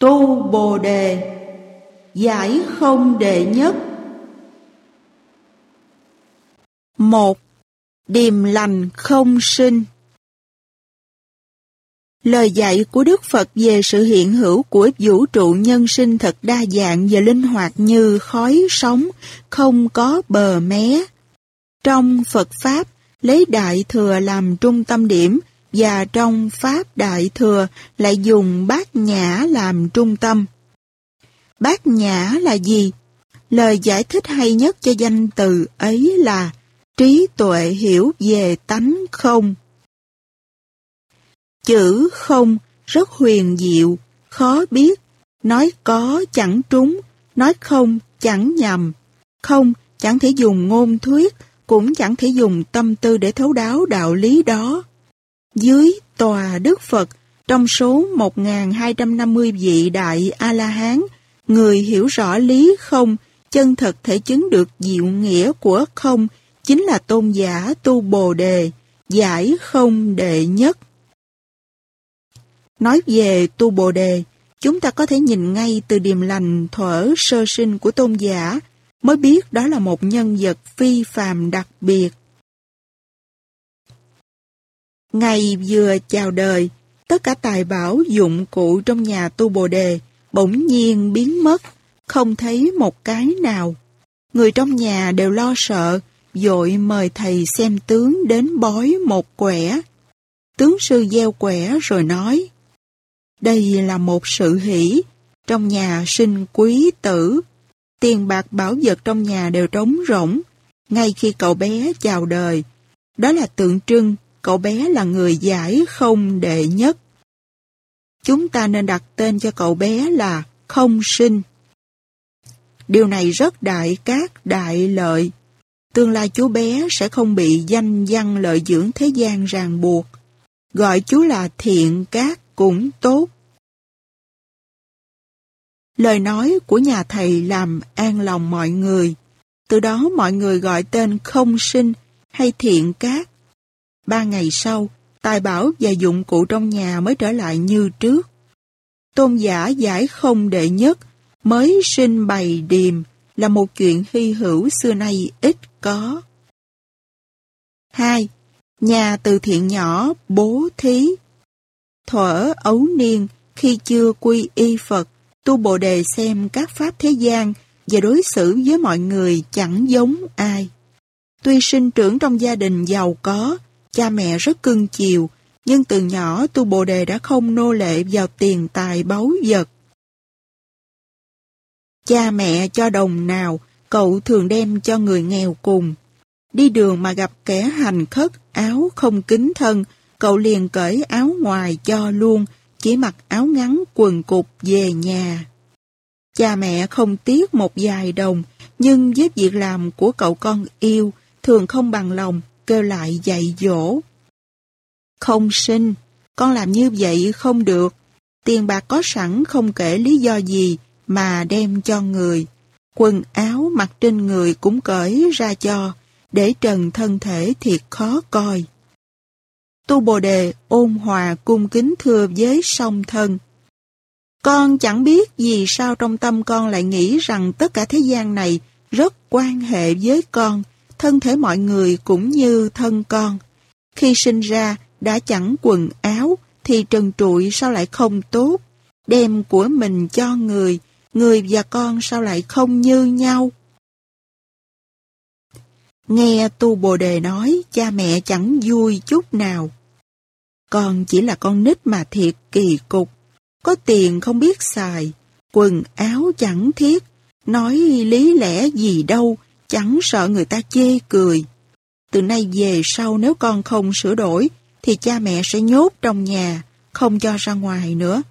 Tu Bồ Đề Giải không đệ nhất một Điềm lành không sinh Lời dạy của Đức Phật về sự hiện hữu của vũ trụ nhân sinh thật đa dạng và linh hoạt như khói sóng, không có bờ mé. Trong Phật Pháp, lấy Đại Thừa làm trung tâm điểm và trong Pháp Đại Thừa lại dùng bát nhã làm trung tâm. Bát nhã là gì? Lời giải thích hay nhất cho danh từ ấy là trí tuệ hiểu về tánh không. Chữ không rất huyền diệu, khó biết, nói có chẳng trúng, nói không chẳng nhầm, không chẳng thể dùng ngôn thuyết, cũng chẳng thể dùng tâm tư để thấu đáo đạo lý đó. Dưới tòa Đức Phật, trong số 1.250 vị đại A-la-hán, người hiểu rõ lý không, chân thật thể chứng được diệu nghĩa của không, chính là tôn giả tu bồ đề, giải không đệ nhất. Nói về tu bồ đề, chúng ta có thể nhìn ngay từ điềm lành thuở sơ sinh của tôn giả, mới biết đó là một nhân vật phi phàm đặc biệt. Ngày vừa chào đời, tất cả tài bảo dụng cụ trong nhà tu bồ đề bỗng nhiên biến mất, không thấy một cái nào. Người trong nhà đều lo sợ, dội mời thầy xem tướng đến bói một quẻ. Tướng sư gieo quẻ rồi nói, đây là một sự hỷ, trong nhà sinh quý tử. Tiền bạc bảo vật trong nhà đều trống rỗng, ngay khi cậu bé chào đời. Đó là tượng trưng cậu bé là người giải không đệ nhất. Chúng ta nên đặt tên cho cậu bé là không sinh. Điều này rất đại cát đại lợi. Tương lai chú bé sẽ không bị danh văn lợi dưỡng thế gian ràng buộc. Gọi chú là thiện cát cũng tốt. Lời nói của nhà thầy làm an lòng mọi người. Từ đó mọi người gọi tên không sinh hay thiện cát. Ba ngày sau, tài bảo và dụng cụ trong nhà mới trở lại như trước. Tôn giả giải không đệ nhất, mới sinh bày điềm, là một chuyện hy hữu xưa nay ít có. 2. Nhà từ thiện nhỏ bố thí Thuở ấu niên, khi chưa quy y Phật, tu Bồ Đề xem các pháp thế gian và đối xử với mọi người chẳng giống ai. Tuy sinh trưởng trong gia đình giàu có, cha mẹ rất cưng chiều, nhưng từ nhỏ tu Bồ Đề đã không nô lệ vào tiền tài báu vật. Cha mẹ cho đồng nào, cậu thường đem cho người nghèo cùng. Đi đường mà gặp kẻ hành khất, áo không kính thân, cậu liền cởi áo ngoài cho luôn, chỉ mặc áo ngắn quần cục về nhà. Cha mẹ không tiếc một vài đồng, nhưng với việc làm của cậu con yêu, thường không bằng lòng, kêu lại dạy dỗ. Không sinh, con làm như vậy không được. Tiền bạc có sẵn không kể lý do gì mà đem cho người. Quần áo mặc trên người cũng cởi ra cho, để trần thân thể thiệt khó coi. Tu Bồ Đề ôn hòa cung kính thưa với song thân. Con chẳng biết vì sao trong tâm con lại nghĩ rằng tất cả thế gian này rất quan hệ với con, thân thể mọi người cũng như thân con. Khi sinh ra, đã chẳng quần áo, thì trần trụi sao lại không tốt? Đem của mình cho người, người và con sao lại không như nhau? Nghe tu bồ đề nói, cha mẹ chẳng vui chút nào. Con chỉ là con nít mà thiệt kỳ cục. Có tiền không biết xài, quần áo chẳng thiết, nói lý lẽ gì đâu, chẳng sợ người ta chê cười. Từ nay về sau nếu con không sửa đổi, thì cha mẹ sẽ nhốt trong nhà, không cho ra ngoài nữa.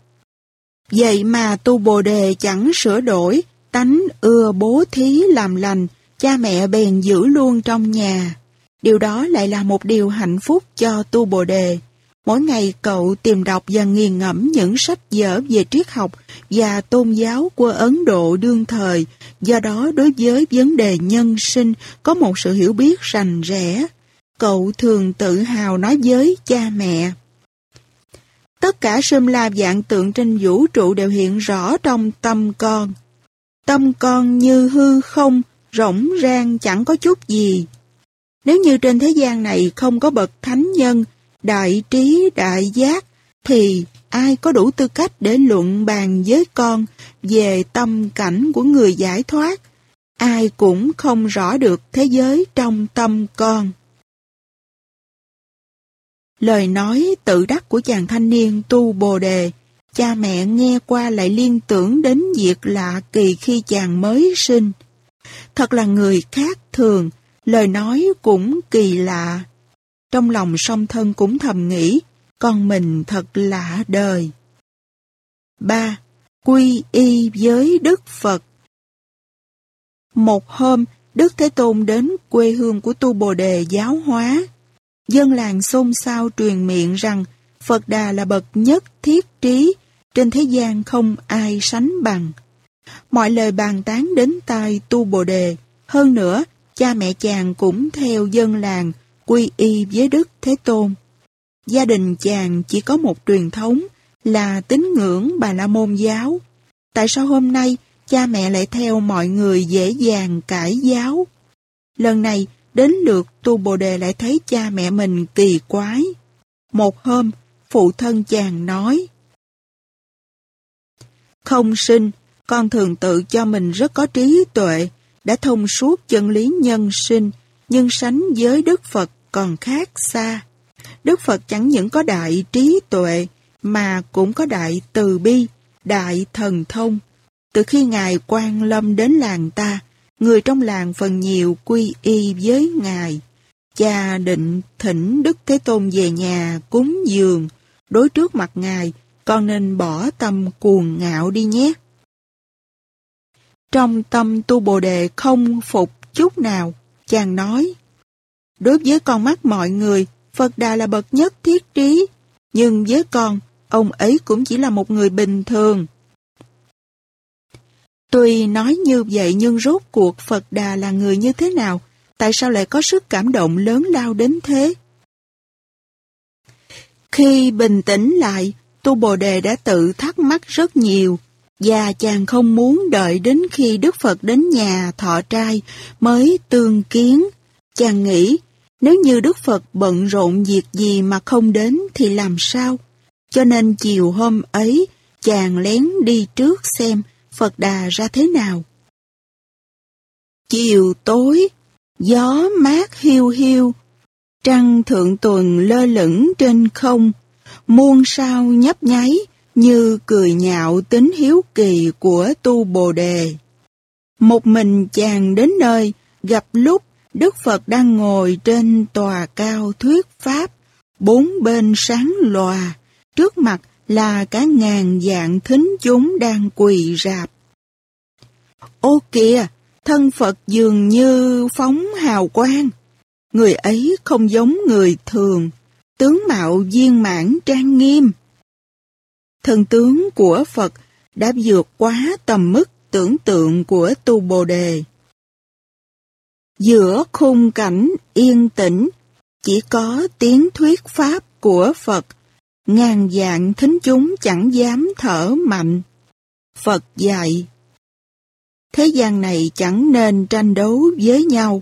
Vậy mà tu bồ đề chẳng sửa đổi, tánh ưa bố thí làm lành, cha mẹ bèn giữ luôn trong nhà. Điều đó lại là một điều hạnh phúc cho tu bồ đề. Mỗi ngày cậu tìm đọc và nghiền ngẫm những sách vở về triết học và tôn giáo của Ấn Độ đương thời, do đó đối với vấn đề nhân sinh có một sự hiểu biết rành rẽ. Cậu thường tự hào nói với cha mẹ. Tất cả sâm la dạng tượng trên vũ trụ đều hiện rõ trong tâm con. Tâm con như hư không, rỗng rang chẳng có chút gì. Nếu như trên thế gian này không có bậc thánh nhân, đại trí, đại giác, thì ai có đủ tư cách để luận bàn với con về tâm cảnh của người giải thoát? Ai cũng không rõ được thế giới trong tâm con. Lời nói tự đắc của chàng thanh niên tu bồ đề, cha mẹ nghe qua lại liên tưởng đến việc lạ kỳ khi chàng mới sinh. Thật là người khác thường, lời nói cũng kỳ lạ. Trong lòng song thân cũng thầm nghĩ, con mình thật lạ đời. 3. Quy y với Đức Phật Một hôm, Đức Thế Tôn đến quê hương của Tu Bồ Đề giáo hóa. Dân làng xôn xao truyền miệng rằng Phật Đà là bậc nhất thiết trí, trên thế gian không ai sánh bằng. Mọi lời bàn tán đến tai Tu Bồ Đề, hơn nữa, cha mẹ chàng cũng theo dân làng, quy y với Đức Thế Tôn. Gia đình chàng chỉ có một truyền thống là tín ngưỡng Bà La Môn giáo. Tại sao hôm nay cha mẹ lại theo mọi người dễ dàng cải giáo? Lần này, đến lượt Tu Bồ Đề lại thấy cha mẹ mình kỳ quái. Một hôm, phụ thân chàng nói Không sinh, con thường tự cho mình rất có trí tuệ, đã thông suốt chân lý nhân sinh, nhưng sánh với Đức Phật còn khác xa. Đức Phật chẳng những có đại trí tuệ, mà cũng có đại từ bi, đại thần thông. Từ khi Ngài quan lâm đến làng ta, người trong làng phần nhiều quy y với Ngài. Cha định thỉnh Đức Thế Tôn về nhà cúng dường, đối trước mặt Ngài, con nên bỏ tâm cuồng ngạo đi nhé. Trong tâm tu bồ đề không phục chút nào, chàng nói, Đối với con mắt mọi người, Phật Đà là bậc nhất thiết trí, nhưng với con, ông ấy cũng chỉ là một người bình thường. Tuy nói như vậy nhưng rốt cuộc Phật Đà là người như thế nào? Tại sao lại có sức cảm động lớn lao đến thế? Khi bình tĩnh lại, Tu Bồ Đề đã tự thắc mắc rất nhiều, và chàng không muốn đợi đến khi Đức Phật đến nhà thọ trai mới tương kiến. Chàng nghĩ nếu như Đức Phật bận rộn việc gì mà không đến thì làm sao? Cho nên chiều hôm ấy, chàng lén đi trước xem Phật Đà ra thế nào. Chiều tối, gió mát hiu hiu, trăng thượng tuần lơ lửng trên không, muôn sao nhấp nháy như cười nhạo tính hiếu kỳ của tu bồ đề. Một mình chàng đến nơi, gặp lúc Đức Phật đang ngồi trên tòa cao thuyết pháp, bốn bên sáng lòa, trước mặt là cả ngàn dạng thính chúng đang quỳ rạp. Ô kìa, thân Phật dường như phóng hào quang. Người ấy không giống người thường, tướng mạo viên mãn trang nghiêm thần tướng của Phật đã vượt quá tầm mức tưởng tượng của tu bồ đề. Giữa khung cảnh yên tĩnh, chỉ có tiếng thuyết pháp của Phật, ngàn dạng thính chúng chẳng dám thở mạnh. Phật dạy, thế gian này chẳng nên tranh đấu với nhau,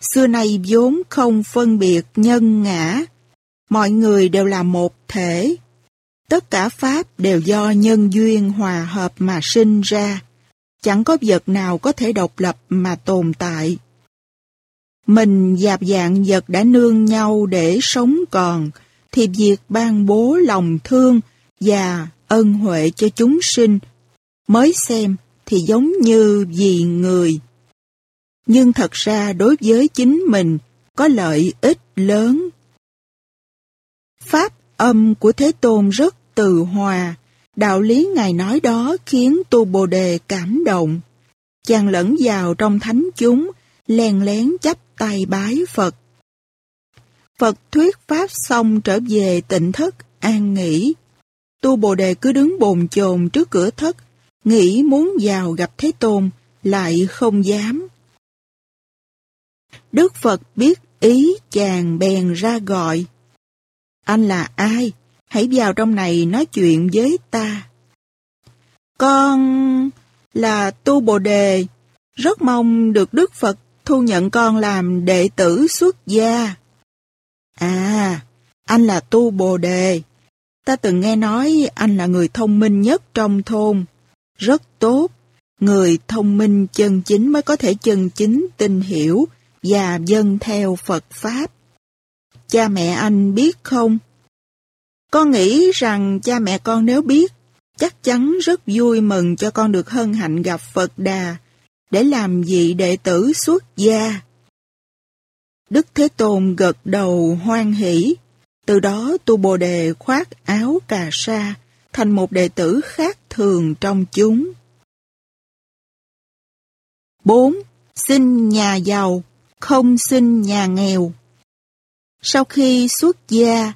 xưa nay vốn không phân biệt nhân ngã, mọi người đều là một thể. Tất cả Pháp đều do nhân duyên hòa hợp mà sinh ra, chẳng có vật nào có thể độc lập mà tồn tại. Mình dạp dạng vật đã nương nhau để sống còn, thì việc ban bố lòng thương và ân huệ cho chúng sinh mới xem thì giống như vì người. Nhưng thật ra đối với chính mình có lợi ích lớn. Pháp âm của Thế Tôn rất từ hòa, đạo lý Ngài nói đó khiến Tu Bồ Đề cảm động. Chàng lẫn vào trong thánh chúng, len lén chấp tay bái Phật. Phật thuyết pháp xong trở về tịnh thất, an nghỉ. Tu Bồ Đề cứ đứng bồn chồn trước cửa thất, nghĩ muốn vào gặp Thế Tôn, lại không dám. Đức Phật biết ý chàng bèn ra gọi. Anh là ai? hãy vào trong này nói chuyện với ta. Con là Tu Bồ Đề, rất mong được Đức Phật thu nhận con làm đệ tử xuất gia. À, anh là Tu Bồ Đề. Ta từng nghe nói anh là người thông minh nhất trong thôn. Rất tốt. Người thông minh chân chính mới có thể chân chính tin hiểu và dân theo Phật Pháp. Cha mẹ anh biết không? Con nghĩ rằng cha mẹ con nếu biết, chắc chắn rất vui mừng cho con được hân hạnh gặp Phật Đà, để làm vị đệ tử xuất gia. Đức Thế Tôn gật đầu hoan hỷ, từ đó tu Bồ Đề khoác áo cà sa, thành một đệ tử khác thường trong chúng. 4. Xin nhà giàu, không xin nhà nghèo. Sau khi xuất gia,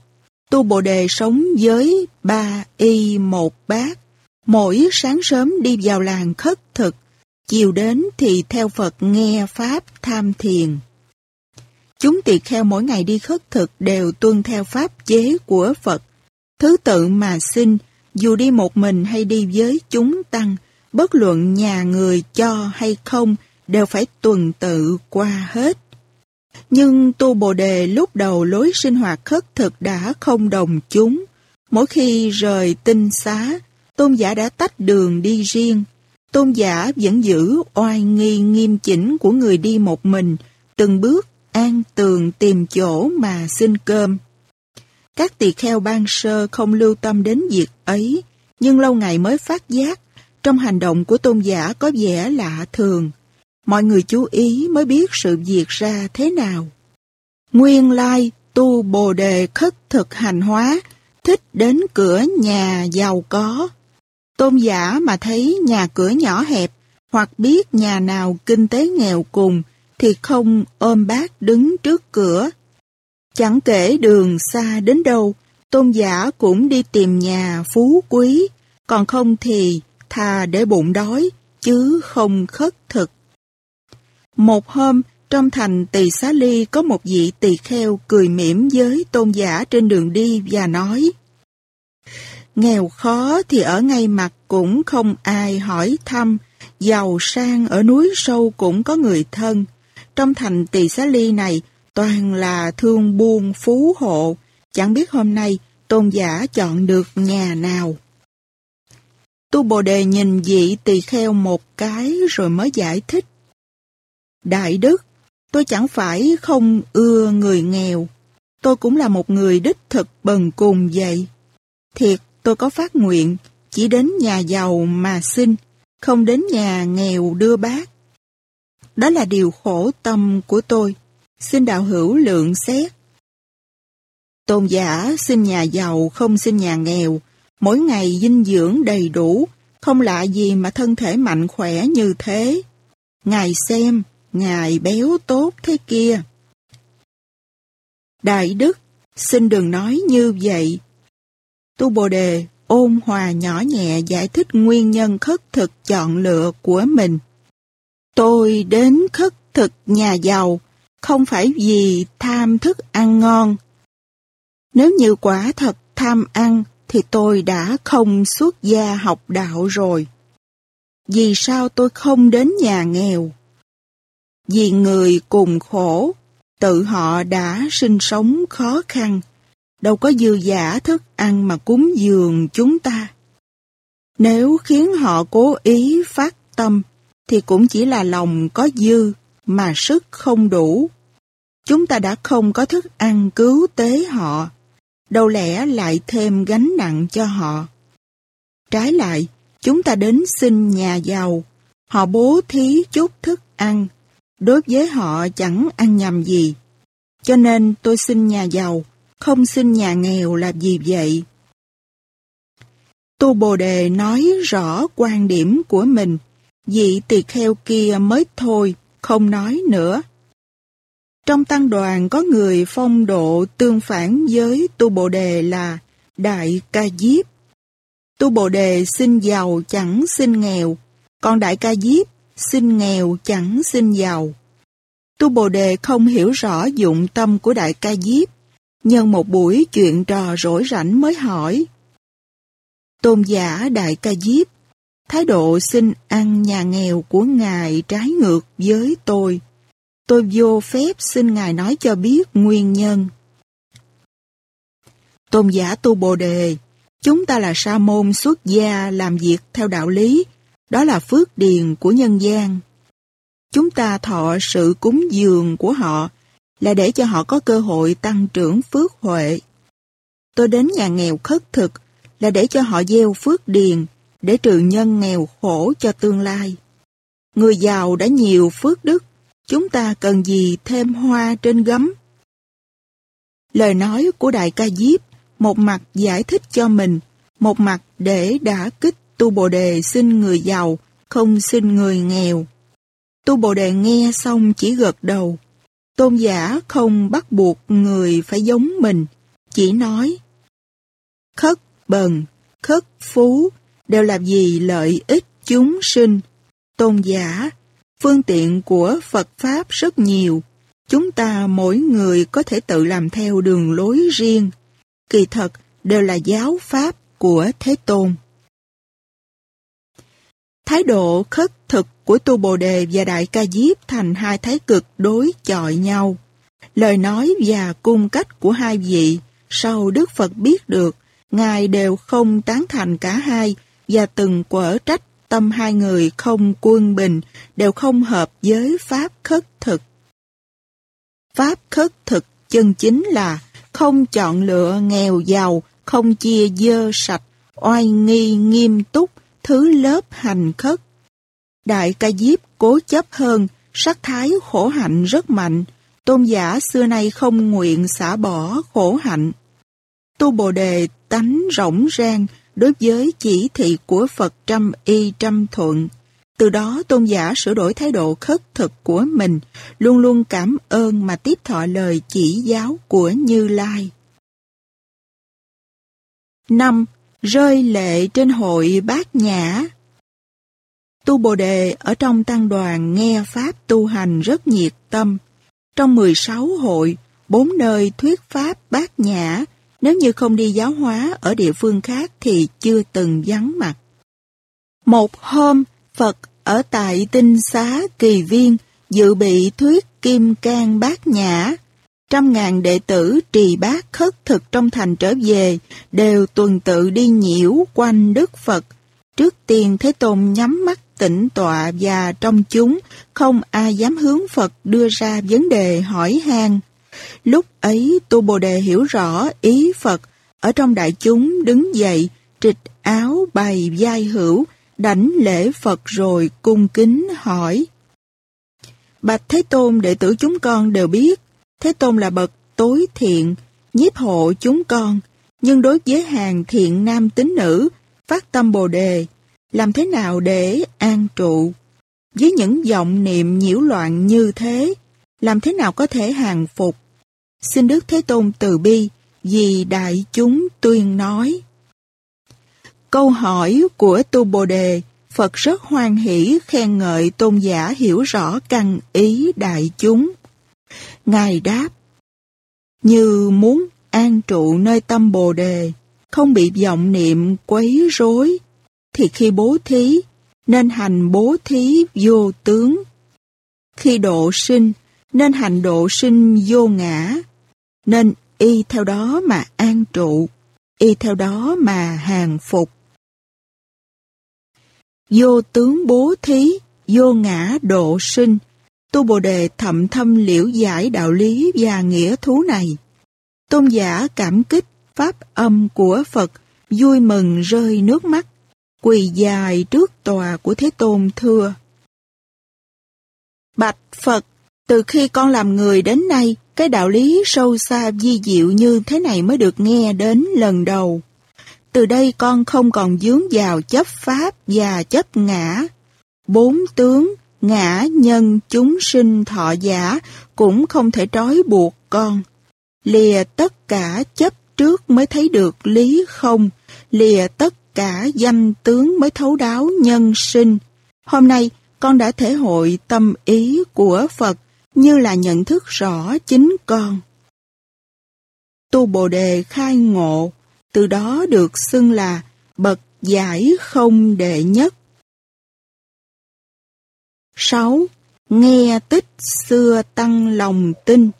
Tu Bồ Đề sống với ba y một bát. Mỗi sáng sớm đi vào làng khất thực, chiều đến thì theo Phật nghe Pháp tham thiền. Chúng tỳ kheo mỗi ngày đi khất thực đều tuân theo Pháp chế của Phật. Thứ tự mà xin, dù đi một mình hay đi với chúng tăng, bất luận nhà người cho hay không, đều phải tuần tự qua hết. Nhưng Tu Bồ Đề lúc đầu lối sinh hoạt khất thực đã không đồng chúng. Mỗi khi rời tinh xá, tôn giả đã tách đường đi riêng. Tôn giả vẫn giữ oai nghi nghiêm chỉnh của người đi một mình, từng bước an tường tìm chỗ mà xin cơm. Các tỳ kheo ban sơ không lưu tâm đến việc ấy, nhưng lâu ngày mới phát giác, trong hành động của tôn giả có vẻ lạ thường. Mọi người chú ý mới biết sự việc ra thế nào. Nguyên lai tu bồ đề khất thực hành hóa, thích đến cửa nhà giàu có. Tôn giả mà thấy nhà cửa nhỏ hẹp, hoặc biết nhà nào kinh tế nghèo cùng, thì không ôm bát đứng trước cửa. Chẳng kể đường xa đến đâu, tôn giả cũng đi tìm nhà phú quý, còn không thì thà để bụng đói, chứ không khất thực. Một hôm, trong thành Tỳ Xá Ly có một vị tỳ kheo cười mỉm với tôn giả trên đường đi và nói Nghèo khó thì ở ngay mặt cũng không ai hỏi thăm, giàu sang ở núi sâu cũng có người thân. Trong thành Tỳ Xá Ly này toàn là thương buôn phú hộ, chẳng biết hôm nay tôn giả chọn được nhà nào. Tu Bồ Đề nhìn vị tỳ kheo một cái rồi mới giải thích. Đại Đức, tôi chẳng phải không ưa người nghèo. Tôi cũng là một người đích thực bần cùng vậy. Thiệt, tôi có phát nguyện, chỉ đến nhà giàu mà xin, không đến nhà nghèo đưa bác. Đó là điều khổ tâm của tôi. Xin đạo hữu lượng xét. Tôn giả xin nhà giàu không xin nhà nghèo, mỗi ngày dinh dưỡng đầy đủ, không lạ gì mà thân thể mạnh khỏe như thế. Ngài xem, Ngài béo tốt thế kia. Đại Đức, xin đừng nói như vậy. Tu Bồ Đề ôn hòa nhỏ nhẹ giải thích nguyên nhân khất thực chọn lựa của mình. Tôi đến khất thực nhà giàu, không phải vì tham thức ăn ngon. Nếu như quả thật tham ăn, thì tôi đã không xuất gia học đạo rồi. Vì sao tôi không đến nhà nghèo? Vì người cùng khổ, tự họ đã sinh sống khó khăn, đâu có dư giả thức ăn mà cúng dường chúng ta. Nếu khiến họ cố ý phát tâm, thì cũng chỉ là lòng có dư, mà sức không đủ. Chúng ta đã không có thức ăn cứu tế họ, đâu lẽ lại thêm gánh nặng cho họ. Trái lại, chúng ta đến xin nhà giàu, họ bố thí chút thức ăn, đối với họ chẳng ăn nhầm gì. Cho nên tôi xin nhà giàu, không xin nhà nghèo là gì vậy? Tu Bồ Đề nói rõ quan điểm của mình, vị tỳ kheo kia mới thôi, không nói nữa. Trong tăng đoàn có người phong độ tương phản với Tu Bồ Đề là Đại Ca Diếp. Tu Bồ Đề xin giàu chẳng xin nghèo, còn Đại Ca Diếp xin nghèo chẳng xin giàu. Tu Bồ Đề không hiểu rõ dụng tâm của Đại Ca Diếp, nhân một buổi chuyện trò rỗi rảnh mới hỏi. Tôn giả Đại Ca Diếp, thái độ xin ăn nhà nghèo của Ngài trái ngược với tôi. Tôi vô phép xin Ngài nói cho biết nguyên nhân. Tôn giả Tu Bồ Đề, chúng ta là sa môn xuất gia làm việc theo đạo lý, đó là phước điền của nhân gian. Chúng ta thọ sự cúng dường của họ là để cho họ có cơ hội tăng trưởng phước huệ. Tôi đến nhà nghèo khất thực là để cho họ gieo phước điền, để trừ nhân nghèo khổ cho tương lai. Người giàu đã nhiều phước đức, chúng ta cần gì thêm hoa trên gấm? Lời nói của Đại ca Diếp một mặt giải thích cho mình, một mặt để đã kích tu bồ đề xin người giàu, không xin người nghèo. Tu bồ đề nghe xong chỉ gật đầu. Tôn giả không bắt buộc người phải giống mình, chỉ nói khất bần, khất phú đều là gì lợi ích chúng sinh. Tôn giả, phương tiện của Phật Pháp rất nhiều. Chúng ta mỗi người có thể tự làm theo đường lối riêng. Kỳ thật đều là giáo Pháp của Thế Tôn. Thái độ khất thực của Tu Bồ Đề và Đại Ca Diếp thành hai thái cực đối chọi nhau. Lời nói và cung cách của hai vị sau Đức Phật biết được, Ngài đều không tán thành cả hai và từng quở trách tâm hai người không quân bình, đều không hợp với Pháp khất thực. Pháp khất thực chân chính là không chọn lựa nghèo giàu, không chia dơ sạch, oai nghi nghiêm túc, thứ lớp hành khất. Đại ca diếp cố chấp hơn, sắc thái khổ hạnh rất mạnh, tôn giả xưa nay không nguyện xả bỏ khổ hạnh. Tu Bồ Đề tánh rỗng rang đối với chỉ thị của Phật trăm y trăm thuận. Từ đó tôn giả sửa đổi thái độ khất thực của mình, luôn luôn cảm ơn mà tiếp thọ lời chỉ giáo của Như Lai. 5 rơi lệ trên hội bát nhã. Tu Bồ Đề ở trong tăng đoàn nghe Pháp tu hành rất nhiệt tâm. Trong 16 hội, bốn nơi thuyết Pháp bát nhã, nếu như không đi giáo hóa ở địa phương khác thì chưa từng vắng mặt. Một hôm, Phật ở tại tinh xá kỳ viên dự bị thuyết kim cang bát nhã Trăm ngàn đệ tử trì bát khất thực trong thành trở về, đều tuần tự đi nhiễu quanh Đức Phật. Trước tiên Thế Tôn nhắm mắt tĩnh tọa và trong chúng không ai dám hướng Phật đưa ra vấn đề hỏi han. Lúc ấy Tu Bồ Đề hiểu rõ ý Phật, ở trong đại chúng đứng dậy, trịch áo bày vai hữu, đảnh lễ Phật rồi cung kính hỏi. Bạch Thế Tôn đệ tử chúng con đều biết Thế Tôn là bậc tối thiện, nhiếp hộ chúng con, nhưng đối với hàng thiện nam tín nữ, phát tâm bồ đề, làm thế nào để an trụ? Với những vọng niệm nhiễu loạn như thế, làm thế nào có thể hàng phục? Xin Đức Thế Tôn từ bi, vì đại chúng tuyên nói. Câu hỏi của Tu Bồ Đề, Phật rất hoan hỷ khen ngợi tôn giả hiểu rõ căn ý đại chúng. Ngài đáp, như muốn an trụ nơi tâm bồ đề, không bị vọng niệm quấy rối, thì khi bố thí, nên hành bố thí vô tướng. Khi độ sinh, nên hành độ sinh vô ngã, nên y theo đó mà an trụ, y theo đó mà hàng phục. Vô tướng bố thí, vô ngã độ sinh, Tu Bồ Đề thậm thâm liễu giải đạo lý và nghĩa thú này. Tôn giả cảm kích pháp âm của Phật, vui mừng rơi nước mắt, quỳ dài trước tòa của Thế Tôn thưa. Bạch Phật, từ khi con làm người đến nay, cái đạo lý sâu xa di diệu như thế này mới được nghe đến lần đầu. Từ đây con không còn dướng vào chấp pháp và chấp ngã. Bốn tướng, ngã nhân chúng sinh thọ giả cũng không thể trói buộc con. Lìa tất cả chấp trước mới thấy được lý không, lìa tất cả danh tướng mới thấu đáo nhân sinh. Hôm nay, con đã thể hội tâm ý của Phật như là nhận thức rõ chính con. tu Bồ Đề khai ngộ, từ đó được xưng là bậc giải không đệ nhất. 6. Nghe tích xưa tăng lòng tin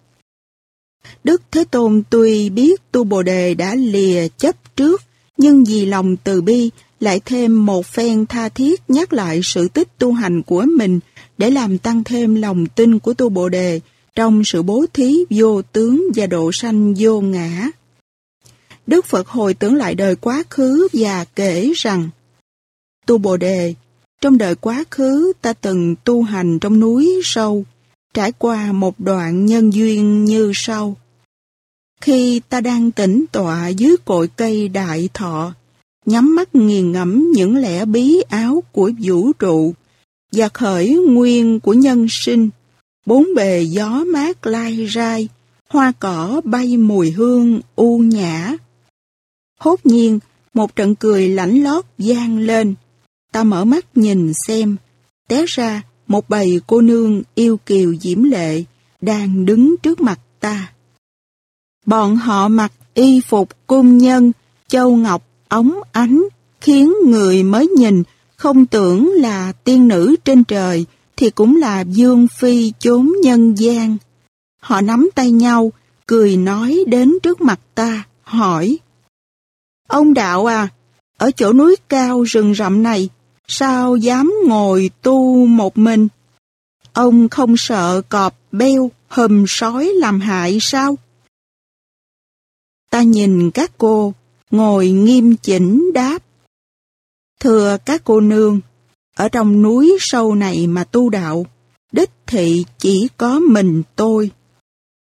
Đức Thế Tôn tuy biết tu Bồ Đề đã lìa chấp trước, nhưng vì lòng từ bi lại thêm một phen tha thiết nhắc lại sự tích tu hành của mình để làm tăng thêm lòng tin của tu Bồ Đề trong sự bố thí vô tướng và độ sanh vô ngã. Đức Phật hồi tưởng lại đời quá khứ và kể rằng Tu Bồ Đề, trong đời quá khứ ta từng tu hành trong núi sâu, trải qua một đoạn nhân duyên như sau. Khi ta đang tĩnh tọa dưới cội cây đại thọ, nhắm mắt nghiền ngẫm những lẽ bí áo của vũ trụ và khởi nguyên của nhân sinh, bốn bề gió mát lai rai, hoa cỏ bay mùi hương u nhã. Hốt nhiên, một trận cười lãnh lót gian lên. Ta mở mắt nhìn xem, té ra một bầy cô nương yêu kiều diễm lệ đang đứng trước mặt ta. Bọn họ mặc y phục cung nhân, châu ngọc, ống ánh, khiến người mới nhìn không tưởng là tiên nữ trên trời thì cũng là dương phi chốn nhân gian. Họ nắm tay nhau, cười nói đến trước mặt ta, hỏi. Ông đạo à, ở chỗ núi cao rừng rậm này, sao dám ngồi tu một mình? Ông không sợ cọp beo, hầm sói làm hại sao? Ta nhìn các cô, ngồi nghiêm chỉnh đáp. Thưa các cô nương, ở trong núi sâu này mà tu đạo, đích thị chỉ có mình tôi.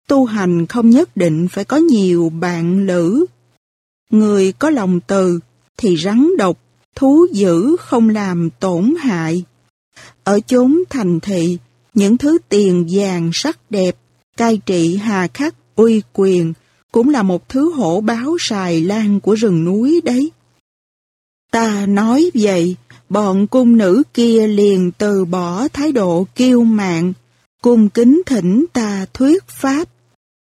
Tu hành không nhất định phải có nhiều bạn lữ. Người có lòng từ thì rắn độc, thú dữ không làm tổn hại. Ở chốn thành thị, những thứ tiền vàng sắc đẹp, cai trị hà khắc uy quyền cũng là một thứ hổ báo xài lan của rừng núi đấy. Ta nói vậy, bọn cung nữ kia liền từ bỏ thái độ kiêu mạn, cung kính thỉnh ta thuyết pháp.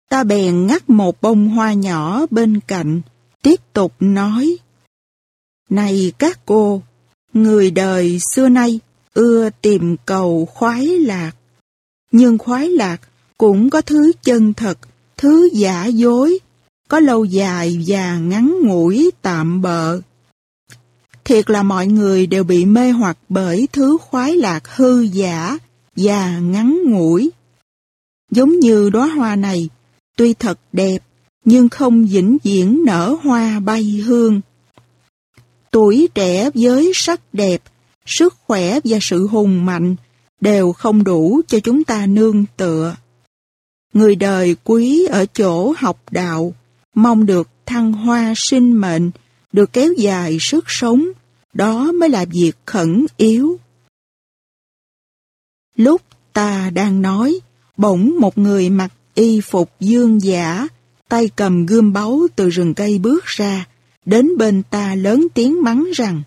Ta bèn ngắt một bông hoa nhỏ bên cạnh, tiếp tục nói. Này các cô, người đời xưa nay ưa tìm cầu khoái lạc. Nhưng khoái lạc cũng có thứ chân thật, thứ giả dối, có lâu dài và ngắn ngủi tạm bợ. Thiệt là mọi người đều bị mê hoặc bởi thứ khoái lạc hư giả và ngắn ngủi. Giống như đóa hoa này, tuy thật đẹp, nhưng không vĩnh viễn nở hoa bay hương. Tuổi trẻ với sắc đẹp, sức khỏe và sự hùng mạnh đều không đủ cho chúng ta nương tựa. Người đời quý ở chỗ học đạo, mong được thăng hoa sinh mệnh, được kéo dài sức sống, đó mới là việc khẩn yếu. Lúc ta đang nói, bỗng một người mặc y phục dương giả, tay cầm gươm báu từ rừng cây bước ra, đến bên ta lớn tiếng mắng rằng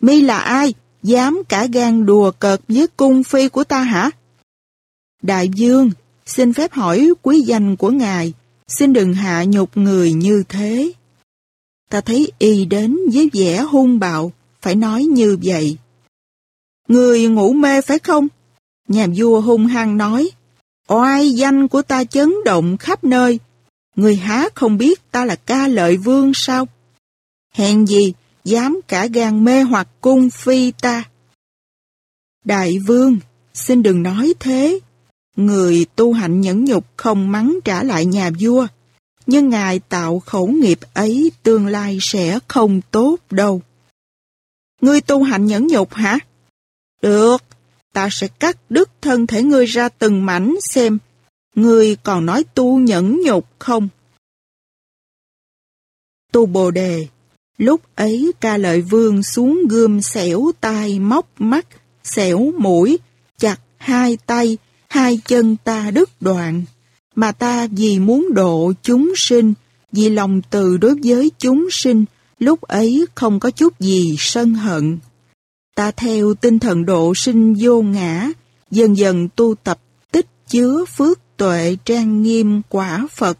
Mi là ai? Dám cả gan đùa cợt với cung phi của ta hả? Đại dương, xin phép hỏi quý danh của ngài, xin đừng hạ nhục người như thế. Ta thấy y đến với vẻ hung bạo, phải nói như vậy. Người ngủ mê phải không? Nhà vua hung hăng nói, oai danh của ta chấn động khắp nơi. Người há không biết ta là ca lợi vương sao? Hèn gì, dám cả gan mê hoặc cung phi ta. Đại vương, xin đừng nói thế. Người tu hạnh nhẫn nhục không mắng trả lại nhà vua. Nhưng ngài tạo khẩu nghiệp ấy tương lai sẽ không tốt đâu. Ngươi tu hạnh nhẫn nhục hả? Được, ta sẽ cắt đứt thân thể ngươi ra từng mảnh xem. Ngươi còn nói tu nhẫn nhục không? Tu Bồ Đề Lúc ấy ca lợi vương xuống gươm xẻo tai móc mắt, xẻo mũi, chặt hai tay, hai chân ta đứt đoạn. Mà ta vì muốn độ chúng sinh, vì lòng từ đối với chúng sinh, lúc ấy không có chút gì sân hận. Ta theo tinh thần độ sinh vô ngã, dần dần tu tập tích chứa phước tuệ trang nghiêm quả Phật.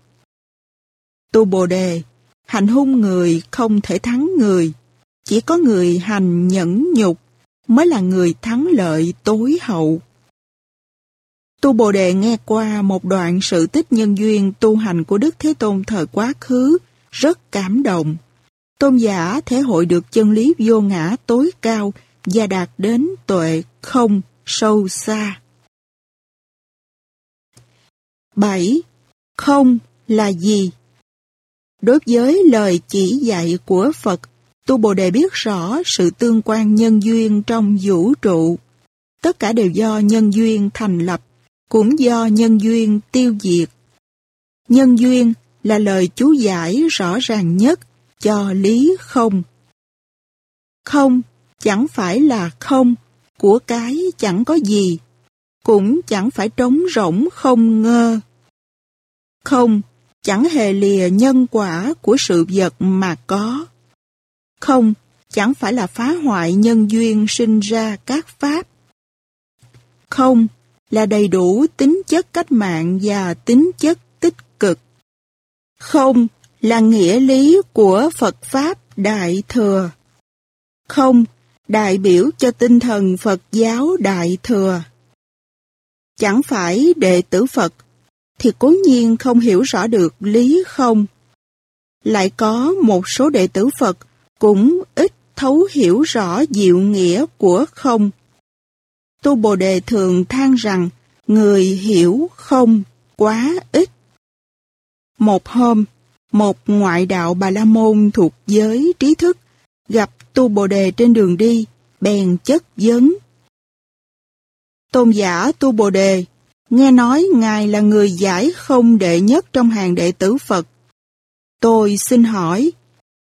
Tu Bồ Đề, hành hung người không thể thắng người. Chỉ có người hành nhẫn nhục mới là người thắng lợi tối hậu. Tu Bồ Đề nghe qua một đoạn sự tích nhân duyên tu hành của Đức Thế Tôn thời quá khứ, rất cảm động. Tôn giả thể hội được chân lý vô ngã tối cao và đạt đến tuệ không sâu xa. 7. Không là gì? Đối với lời chỉ dạy của Phật, Tu Bồ Đề biết rõ sự tương quan nhân duyên trong vũ trụ. Tất cả đều do nhân duyên thành lập, cũng do nhân duyên tiêu diệt. Nhân duyên là lời chú giải rõ ràng nhất cho lý không. Không chẳng phải là không, của cái chẳng có gì, cũng chẳng phải trống rỗng không ngơ. Không, chẳng hề lìa nhân quả của sự vật mà có. Không, chẳng phải là phá hoại nhân duyên sinh ra các pháp. Không, là đầy đủ tính chất cách mạng và tính chất tích cực. Không, là nghĩa lý của Phật Pháp Đại Thừa. Không, đại biểu cho tinh thần Phật giáo Đại Thừa. Chẳng phải đệ tử Phật thì cố nhiên không hiểu rõ được lý không. Lại có một số đệ tử Phật cũng ít thấu hiểu rõ diệu nghĩa của không. Tu Bồ Đề thường than rằng người hiểu không quá ít. Một hôm, một ngoại đạo Bà La Môn thuộc giới trí thức gặp Tu Bồ Đề trên đường đi, bèn chất vấn. Tôn giả Tu Bồ Đề, nghe nói Ngài là người giải không đệ nhất trong hàng đệ tử Phật. Tôi xin hỏi,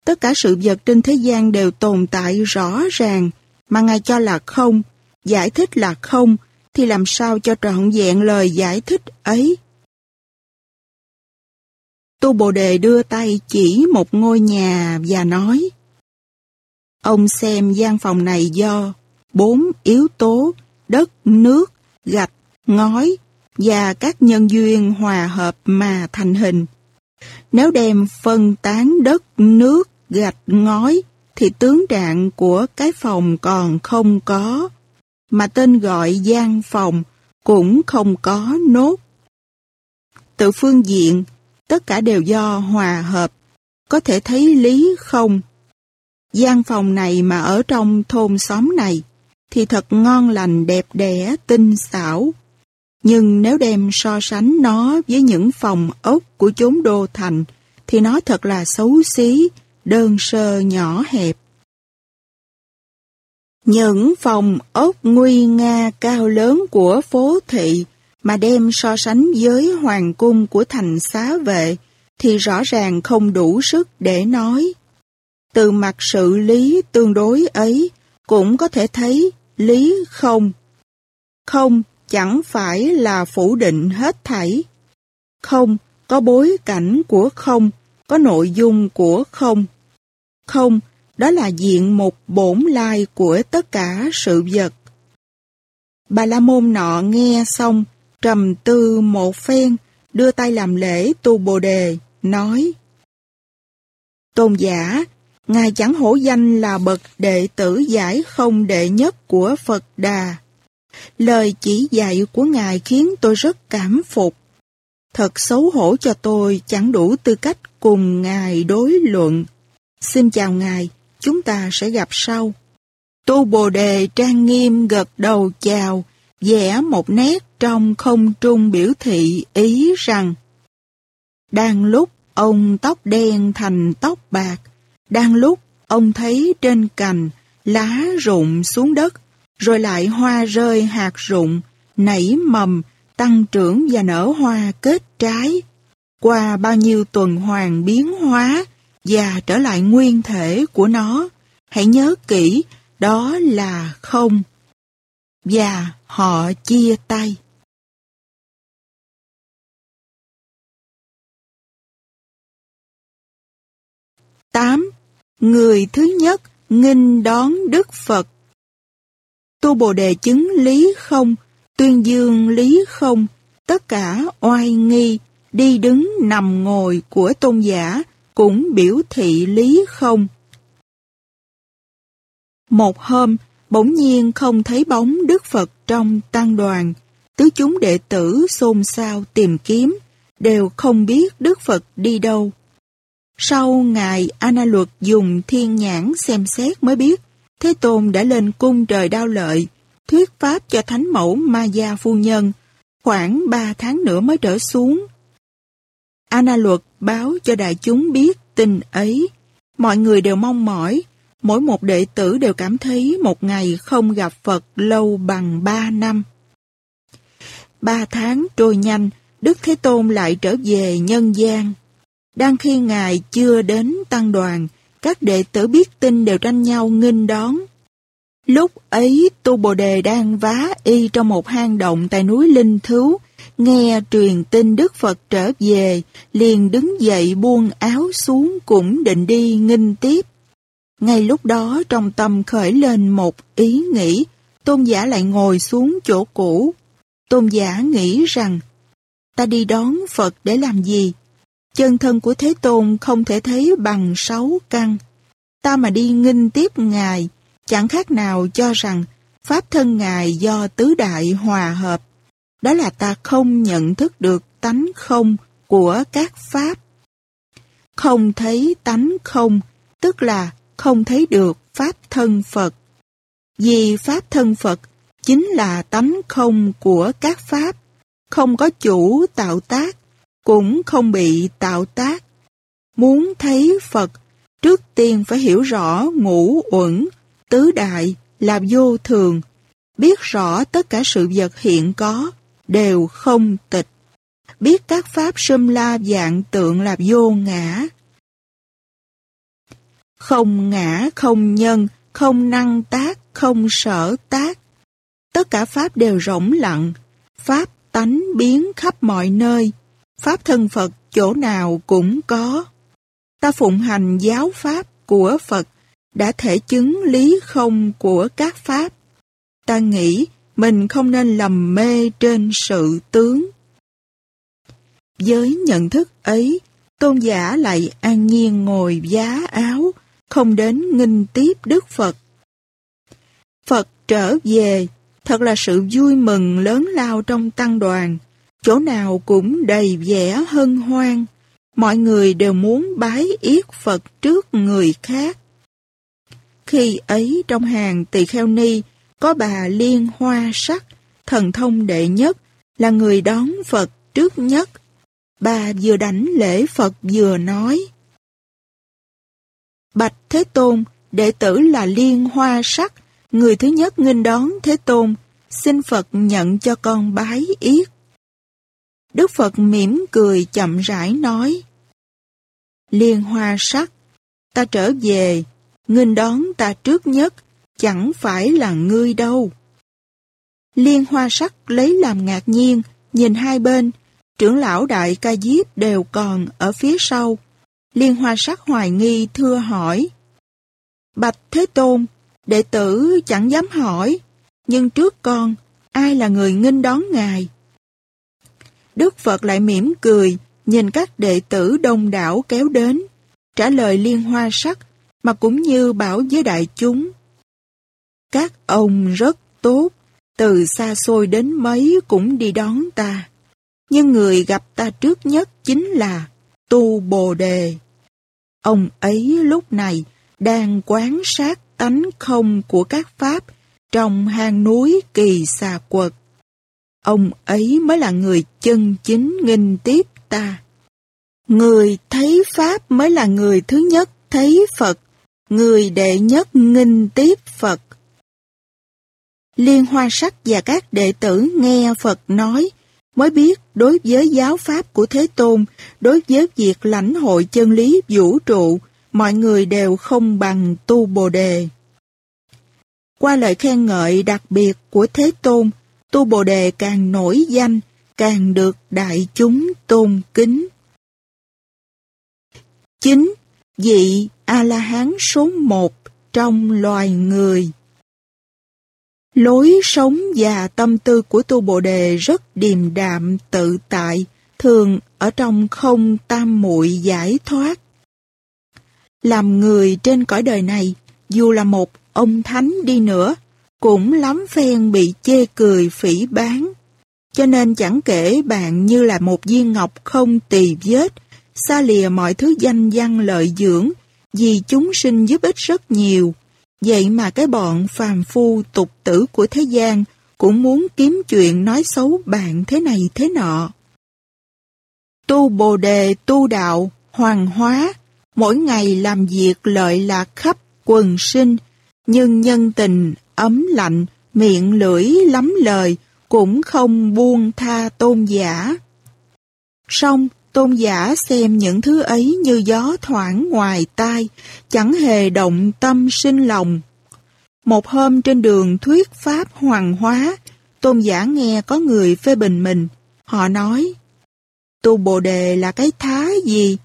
tất cả sự vật trên thế gian đều tồn tại rõ ràng, mà Ngài cho là không, giải thích là không, thì làm sao cho trọn vẹn lời giải thích ấy? Tu Bồ Đề đưa tay chỉ một ngôi nhà và nói Ông xem gian phòng này do bốn yếu tố đất, nước, gạch, ngói và các nhân duyên hòa hợp mà thành hình. Nếu đem phân tán đất, nước, gạch, ngói thì tướng trạng của cái phòng còn không có, mà tên gọi gian phòng cũng không có nốt. Từ phương diện, tất cả đều do hòa hợp, có thể thấy lý không gian phòng này mà ở trong thôn xóm này thì thật ngon lành đẹp đẽ, tinh xảo. Nhưng nếu đem so sánh nó với những phòng ốc của chốn đô thành thì nó thật là xấu xí, đơn sơ nhỏ hẹp. Những phòng ốc nguy nga cao lớn của phố thị mà đem so sánh với hoàng cung của thành xá vệ thì rõ ràng không đủ sức để nói. Từ mặt sự lý tương đối ấy cũng có thể thấy lý không. Không chẳng phải là phủ định hết thảy. Không có bối cảnh của không, có nội dung của không. Không, đó là diện một bổn lai của tất cả sự vật. Bà La Môn nọ nghe xong, trầm tư một phen, đưa tay làm lễ tu bồ đề, nói Tôn giả, Ngài chẳng hổ danh là bậc đệ tử giải không đệ nhất của Phật Đà. Lời chỉ dạy của Ngài khiến tôi rất cảm phục. Thật xấu hổ cho tôi chẳng đủ tư cách cùng Ngài đối luận. Xin chào Ngài, chúng ta sẽ gặp sau. Tu Bồ Đề trang nghiêm gật đầu chào, vẽ một nét trong không trung biểu thị ý rằng đang lúc ông tóc đen thành tóc bạc, đang lúc ông thấy trên cành lá rụng xuống đất, rồi lại hoa rơi hạt rụng, nảy mầm, tăng trưởng và nở hoa kết trái. Qua bao nhiêu tuần hoàn biến hóa và trở lại nguyên thể của nó, hãy nhớ kỹ đó là không. Và họ chia tay. Tám Người thứ nhất nghinh đón Đức Phật. Tu Bồ Đề chứng lý không, tuyên dương lý không, tất cả oai nghi, đi đứng nằm ngồi của tôn giả cũng biểu thị lý không. Một hôm, bỗng nhiên không thấy bóng Đức Phật trong tăng đoàn, tứ chúng đệ tử xôn xao tìm kiếm, đều không biết Đức Phật đi đâu. Sau Ngài Ana Luật dùng thiên nhãn xem xét mới biết, Thế Tôn đã lên cung trời đao lợi, thuyết pháp cho Thánh Mẫu Ma Gia Phu Nhân, khoảng ba tháng nữa mới trở xuống. Ana Luật báo cho đại chúng biết tin ấy. Mọi người đều mong mỏi, mỗi một đệ tử đều cảm thấy một ngày không gặp Phật lâu bằng ba năm. Ba tháng trôi nhanh, Đức Thế Tôn lại trở về nhân gian. Đang khi Ngài chưa đến tăng đoàn, các đệ tử biết tin đều tranh nhau nghênh đón. Lúc ấy, Tu Bồ Đề đang vá y trong một hang động tại núi Linh Thứu, nghe truyền tin Đức Phật trở về, liền đứng dậy buông áo xuống cũng định đi nghênh tiếp. Ngay lúc đó trong tâm khởi lên một ý nghĩ, tôn giả lại ngồi xuống chỗ cũ. Tôn giả nghĩ rằng, ta đi đón Phật để làm gì? Chân thân của Thế Tôn không thể thấy bằng sáu căn. Ta mà đi nghinh tiếp Ngài, chẳng khác nào cho rằng Pháp thân Ngài do tứ đại hòa hợp. Đó là ta không nhận thức được tánh không của các Pháp. Không thấy tánh không, tức là không thấy được Pháp thân Phật. Vì Pháp thân Phật chính là tánh không của các Pháp, không có chủ tạo tác, cũng không bị tạo tác. Muốn thấy Phật, trước tiên phải hiểu rõ ngũ uẩn, tứ đại là vô thường, biết rõ tất cả sự vật hiện có đều không tịch, biết các pháp sâm la dạng tượng là vô ngã. Không ngã, không nhân, không năng tác, không sở tác. Tất cả pháp đều rỗng lặng, pháp tánh biến khắp mọi nơi, pháp thân Phật chỗ nào cũng có. Ta phụng hành giáo pháp của Phật đã thể chứng lý không của các pháp. Ta nghĩ mình không nên lầm mê trên sự tướng. Với nhận thức ấy, tôn giả lại an nhiên ngồi giá áo, không đến nghinh tiếp Đức Phật. Phật trở về, thật là sự vui mừng lớn lao trong tăng đoàn, chỗ nào cũng đầy vẻ hân hoan, mọi người đều muốn bái yết Phật trước người khác. Khi ấy trong hàng tỳ kheo ni, có bà Liên Hoa Sắc, thần thông đệ nhất, là người đón Phật trước nhất. Bà vừa đảnh lễ Phật vừa nói. Bạch Thế Tôn, đệ tử là Liên Hoa Sắc, người thứ nhất nghênh đón Thế Tôn, xin Phật nhận cho con bái yết. Đức Phật mỉm cười chậm rãi nói. Liên Hoa Sắc, ta trở về, nghênh đón ta trước nhất, chẳng phải là ngươi đâu. Liên hoa sắc lấy làm ngạc nhiên, nhìn hai bên, trưởng lão đại ca diếp đều còn ở phía sau. Liên hoa sắc hoài nghi thưa hỏi. Bạch Thế Tôn, đệ tử chẳng dám hỏi, nhưng trước con, ai là người nghênh đón ngài? Đức Phật lại mỉm cười, nhìn các đệ tử đông đảo kéo đến, trả lời liên hoa sắc, mà cũng như bảo với đại chúng. Các ông rất tốt, từ xa xôi đến mấy cũng đi đón ta. Nhưng người gặp ta trước nhất chính là Tu Bồ Đề. Ông ấy lúc này đang quán sát tánh không của các pháp trong hang núi kỳ xà quật. Ông ấy mới là người chân chính nghinh tiếp ta. Người thấy Pháp mới là người thứ nhất thấy Phật, người đệ nhất nghinh tiếp Phật. Liên Hoa Sắc và các đệ tử nghe Phật nói mới biết đối với giáo pháp của Thế Tôn, đối với việc lãnh hội chân lý vũ trụ, mọi người đều không bằng tu Bồ Đề. Qua lời khen ngợi đặc biệt của Thế Tôn, tu Bồ Đề càng nổi danh, càng được đại chúng tôn kính. 9. Vị A-la-hán số một trong loài người Lối sống và tâm tư của Tu Bồ Đề rất điềm đạm, tự tại, thường ở trong không tam muội giải thoát. Làm người trên cõi đời này, dù là một ông thánh đi nữa, cũng lắm phen bị chê cười phỉ bán. Cho nên chẳng kể bạn như là một viên ngọc không tỳ vết, xa lìa mọi thứ danh văn lợi dưỡng, vì chúng sinh giúp ích rất nhiều. Vậy mà cái bọn phàm phu tục tử của thế gian cũng muốn kiếm chuyện nói xấu bạn thế này thế nọ. Tu bồ đề, tu đạo, hoàng hóa, mỗi ngày làm việc lợi lạc khắp quần sinh, nhưng nhân tình ấm lạnh, miệng lưỡi lắm lời, cũng không buông tha tôn giả. Xong, tôn giả xem những thứ ấy như gió thoảng ngoài tai, chẳng hề động tâm sinh lòng. Một hôm trên đường thuyết pháp hoàng hóa, tôn giả nghe có người phê bình mình. Họ nói, tu bồ đề là cái thá gì?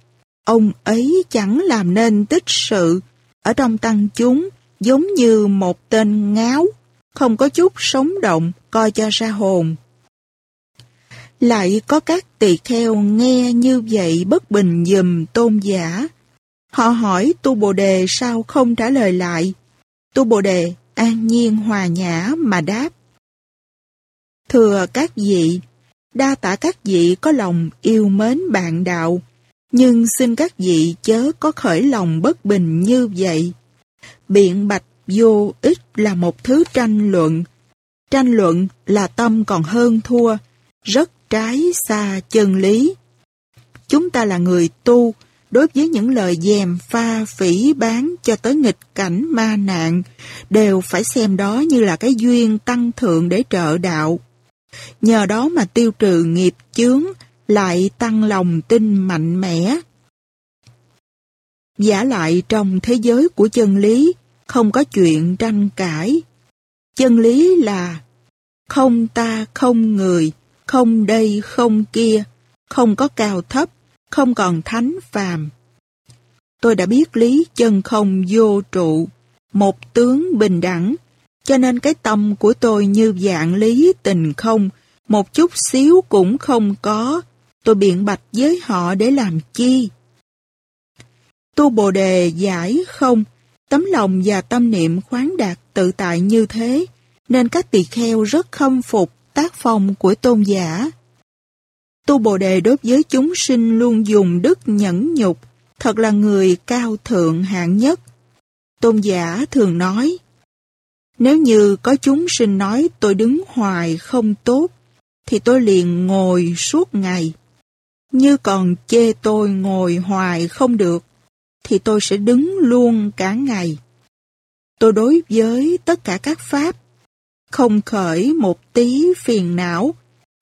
Ông ấy chẳng làm nên tích sự. Ở trong tăng chúng, giống như một tên ngáo, không có chút sống động, coi cho ra hồn. Lại có các tỳ kheo nghe như vậy bất bình dùm tôn giả. Họ hỏi tu bồ đề sao không trả lời lại. Tu bồ đề an nhiên hòa nhã mà đáp. Thưa các vị, đa tả các vị có lòng yêu mến bạn đạo, nhưng xin các vị chớ có khởi lòng bất bình như vậy. Biện bạch vô ích là một thứ tranh luận. Tranh luận là tâm còn hơn thua, rất trái xa chân lý. Chúng ta là người tu, đối với những lời dèm pha phỉ bán cho tới nghịch cảnh ma nạn, đều phải xem đó như là cái duyên tăng thượng để trợ đạo. Nhờ đó mà tiêu trừ nghiệp chướng, lại tăng lòng tin mạnh mẽ. Giả lại trong thế giới của chân lý, không có chuyện tranh cãi. Chân lý là không ta không người, không đây không kia, không có cao thấp, không còn thánh phàm. Tôi đã biết lý chân không vô trụ, một tướng bình đẳng, cho nên cái tâm của tôi như dạng lý tình không, một chút xíu cũng không có, tôi biện bạch với họ để làm chi? Tu Bồ Đề giải không, tấm lòng và tâm niệm khoáng đạt tự tại như thế, nên các tỳ kheo rất khâm phục tác phong của tôn giả. Tu Bồ Đề đối với chúng sinh luôn dùng đức nhẫn nhục, thật là người cao thượng hạng nhất. Tôn giả thường nói, nếu như có chúng sinh nói tôi đứng hoài không tốt, thì tôi liền ngồi suốt ngày. Như còn chê tôi ngồi hoài không được, thì tôi sẽ đứng luôn cả ngày. Tôi đối với tất cả các pháp, không khởi một tí phiền não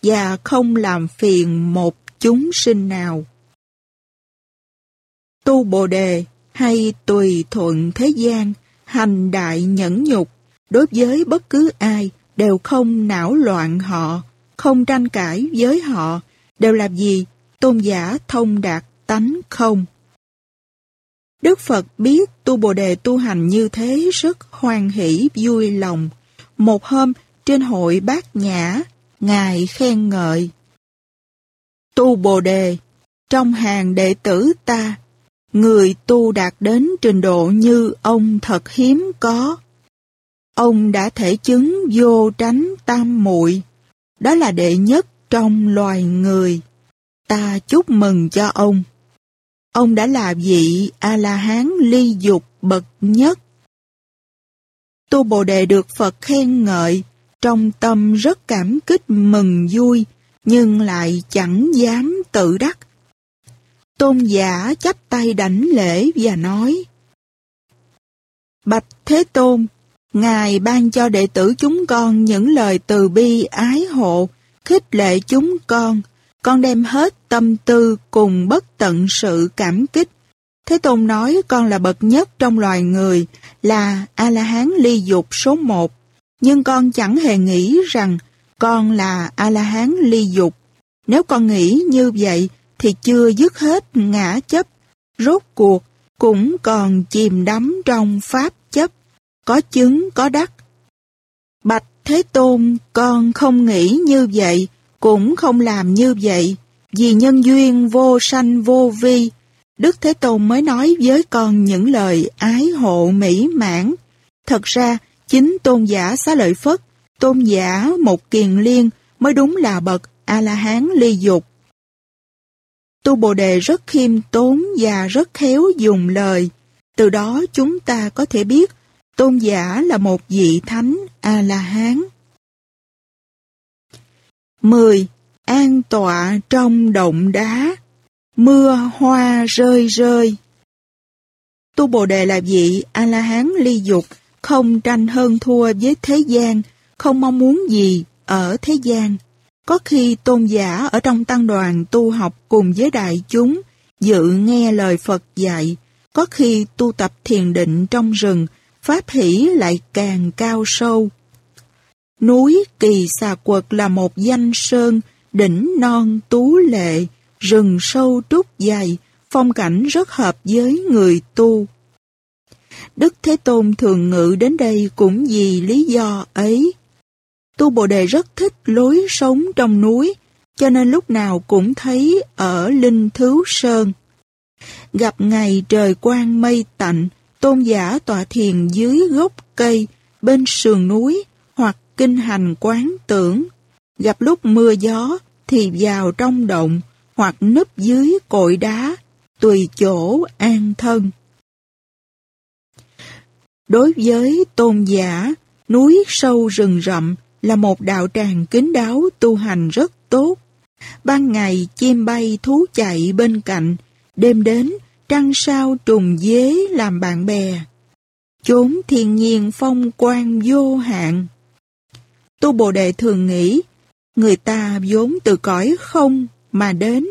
và không làm phiền một chúng sinh nào. Tu Bồ Đề hay tùy thuận thế gian, hành đại nhẫn nhục, đối với bất cứ ai đều không não loạn họ, không tranh cãi với họ, đều làm gì tôn giả thông đạt tánh không. Đức Phật biết tu Bồ Đề tu hành như thế rất hoan hỷ vui lòng. Một hôm, trên hội bát nhã, Ngài khen ngợi. Tu Bồ Đề, trong hàng đệ tử ta, người tu đạt đến trình độ như ông thật hiếm có. Ông đã thể chứng vô tránh tam muội đó là đệ nhất trong loài người. Ta chúc mừng cho ông. Ông đã là vị A-la-hán ly dục bậc nhất. Tu Bồ Đề được Phật khen ngợi, trong tâm rất cảm kích mừng vui, nhưng lại chẳng dám tự đắc. Tôn giả chắp tay đảnh lễ và nói, Bạch Thế Tôn, Ngài ban cho đệ tử chúng con những lời từ bi ái hộ, khích lệ chúng con, con đem hết tâm tư cùng bất tận sự cảm kích. Thế Tôn nói con là bậc nhất trong loài người, là A-la-hán ly dục số một. Nhưng con chẳng hề nghĩ rằng con là A-la-hán ly dục. Nếu con nghĩ như vậy thì chưa dứt hết ngã chấp. Rốt cuộc cũng còn chìm đắm trong pháp chấp. Có chứng có đắc. Bạch Thế Tôn con không nghĩ như vậy cũng không làm như vậy, Vì nhân duyên vô sanh vô vi, Đức Thế Tôn mới nói với con những lời ái hộ mỹ mãn. Thật ra, chính tôn giả xá lợi Phất, tôn giả một kiền liên mới đúng là bậc A-la-hán ly dục. Tu Bồ Đề rất khiêm tốn và rất khéo dùng lời. Từ đó chúng ta có thể biết tôn giả là một vị thánh A-la-hán. 10. An tọa trong động đá Mưa hoa rơi rơi Tu Bồ Đề là vị A-la-hán ly dục, không tranh hơn thua với thế gian, không mong muốn gì ở thế gian. Có khi tôn giả ở trong tăng đoàn tu học cùng với đại chúng, dự nghe lời Phật dạy, có khi tu tập thiền định trong rừng, pháp hỷ lại càng cao sâu. Núi Kỳ Xà Quật là một danh sơn, đỉnh non tú lệ, rừng sâu trúc dày, phong cảnh rất hợp với người tu. Đức Thế Tôn thường ngự đến đây cũng vì lý do ấy. Tu Bồ Đề rất thích lối sống trong núi, cho nên lúc nào cũng thấy ở Linh Thứ Sơn. Gặp ngày trời quang mây tạnh, tôn giả tọa thiền dưới gốc cây, bên sườn núi, kinh hành quán tưởng. Gặp lúc mưa gió, thì vào trong động, hoặc núp dưới cội đá, tùy chỗ an thân. Đối với tôn giả, núi sâu rừng rậm là một đạo tràng kín đáo tu hành rất tốt. Ban ngày chim bay thú chạy bên cạnh, đêm đến trăng sao trùng dế làm bạn bè. Chốn thiên nhiên phong quang vô hạn. Tu Bồ Đề thường nghĩ, người ta vốn từ cõi không mà đến,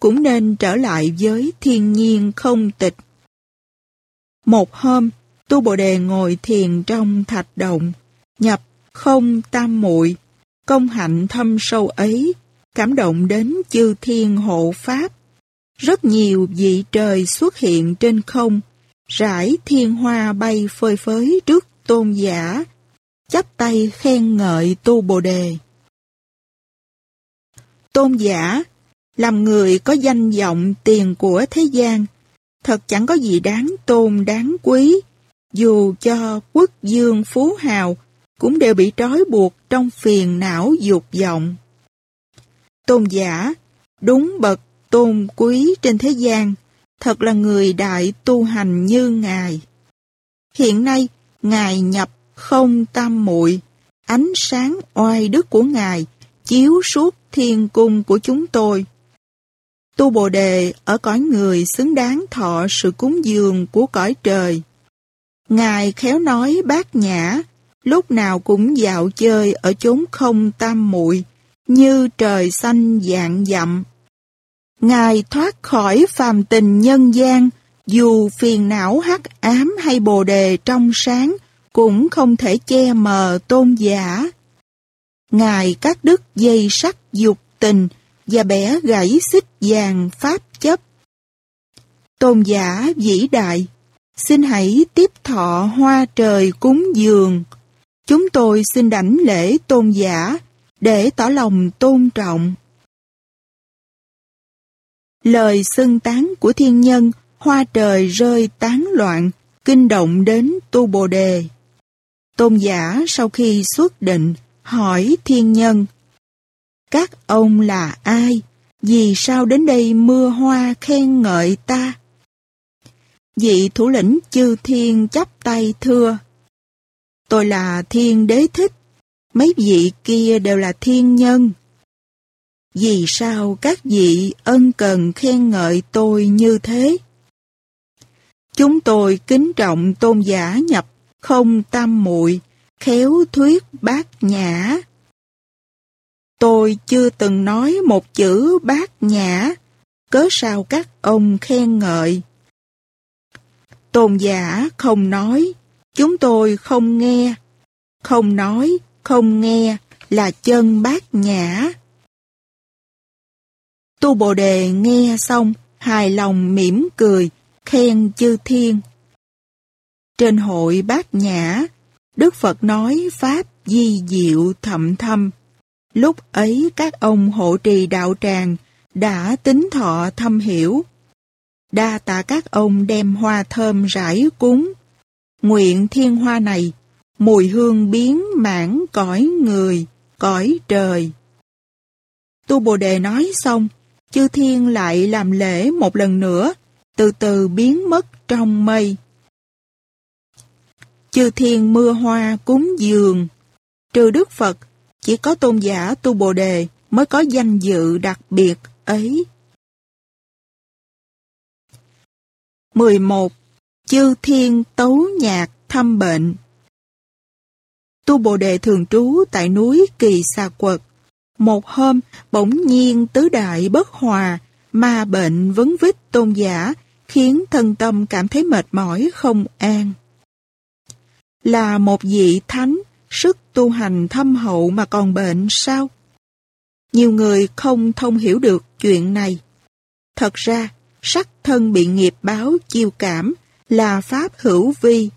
cũng nên trở lại với thiên nhiên không tịch. Một hôm, Tu Bồ Đề ngồi thiền trong thạch động, nhập không tam muội công hạnh thâm sâu ấy, cảm động đến chư thiên hộ pháp. Rất nhiều vị trời xuất hiện trên không, rải thiên hoa bay phơi phới trước tôn giả, chắp tay khen ngợi tu bồ đề. Tôn giả, làm người có danh vọng tiền của thế gian, thật chẳng có gì đáng tôn đáng quý, dù cho quốc dương phú hào cũng đều bị trói buộc trong phiền não dục vọng. Tôn giả, đúng bậc tôn quý trên thế gian, thật là người đại tu hành như Ngài. Hiện nay, Ngài nhập không tam muội ánh sáng oai đức của Ngài chiếu suốt thiên cung của chúng tôi. Tu Bồ Đề ở cõi người xứng đáng thọ sự cúng dường của cõi trời. Ngài khéo nói bát nhã, lúc nào cũng dạo chơi ở chốn không tam muội như trời xanh dạng dặm. Ngài thoát khỏi phàm tình nhân gian, dù phiền não hắc ám hay bồ đề trong sáng, cũng không thể che mờ tôn giả. Ngài cắt đứt dây sắt dục tình và bẻ gãy xích vàng pháp chấp. Tôn giả vĩ đại, xin hãy tiếp thọ hoa trời cúng dường. Chúng tôi xin đảnh lễ tôn giả để tỏ lòng tôn trọng. Lời xưng tán của thiên nhân, hoa trời rơi tán loạn, kinh động đến tu bồ đề. Tôn giả sau khi xuất định, hỏi thiên nhân, Các ông là ai? Vì sao đến đây mưa hoa khen ngợi ta? Vị thủ lĩnh chư thiên chắp tay thưa, Tôi là thiên đế thích, mấy vị kia đều là thiên nhân. Vì sao các vị ân cần khen ngợi tôi như thế? Chúng tôi kính trọng tôn giả nhập không tam muội khéo thuyết bát nhã. Tôi chưa từng nói một chữ bát nhã, cớ sao các ông khen ngợi. Tôn giả không nói, chúng tôi không nghe. Không nói, không nghe là chân bát nhã. Tu Bồ Đề nghe xong, hài lòng mỉm cười, khen chư thiên. Trên hội bát nhã, Đức Phật nói Pháp di diệu thậm thâm. Lúc ấy các ông hộ trì đạo tràng đã tính thọ thâm hiểu. Đa tạ các ông đem hoa thơm rải cúng. Nguyện thiên hoa này, mùi hương biến mãn cõi người, cõi trời. Tu Bồ Đề nói xong, chư thiên lại làm lễ một lần nữa, từ từ biến mất trong mây. Chư thiên mưa hoa cúng dường, trừ Đức Phật, chỉ có tôn giả Tu Bồ Đề mới có danh dự đặc biệt ấy. 11. Chư Thiên Tấu Nhạc Thăm Bệnh Tu Bồ Đề thường trú tại núi Kỳ Xà Quật. Một hôm, bỗng nhiên tứ đại bất hòa, ma bệnh vấn vít tôn giả, khiến thân tâm cảm thấy mệt mỏi không an. Là một vị thánh, sức tu hành thâm hậu mà còn bệnh sao? Nhiều người không thông hiểu được chuyện này. Thật ra, sắc thân bị nghiệp báo chiêu cảm là pháp hữu vi.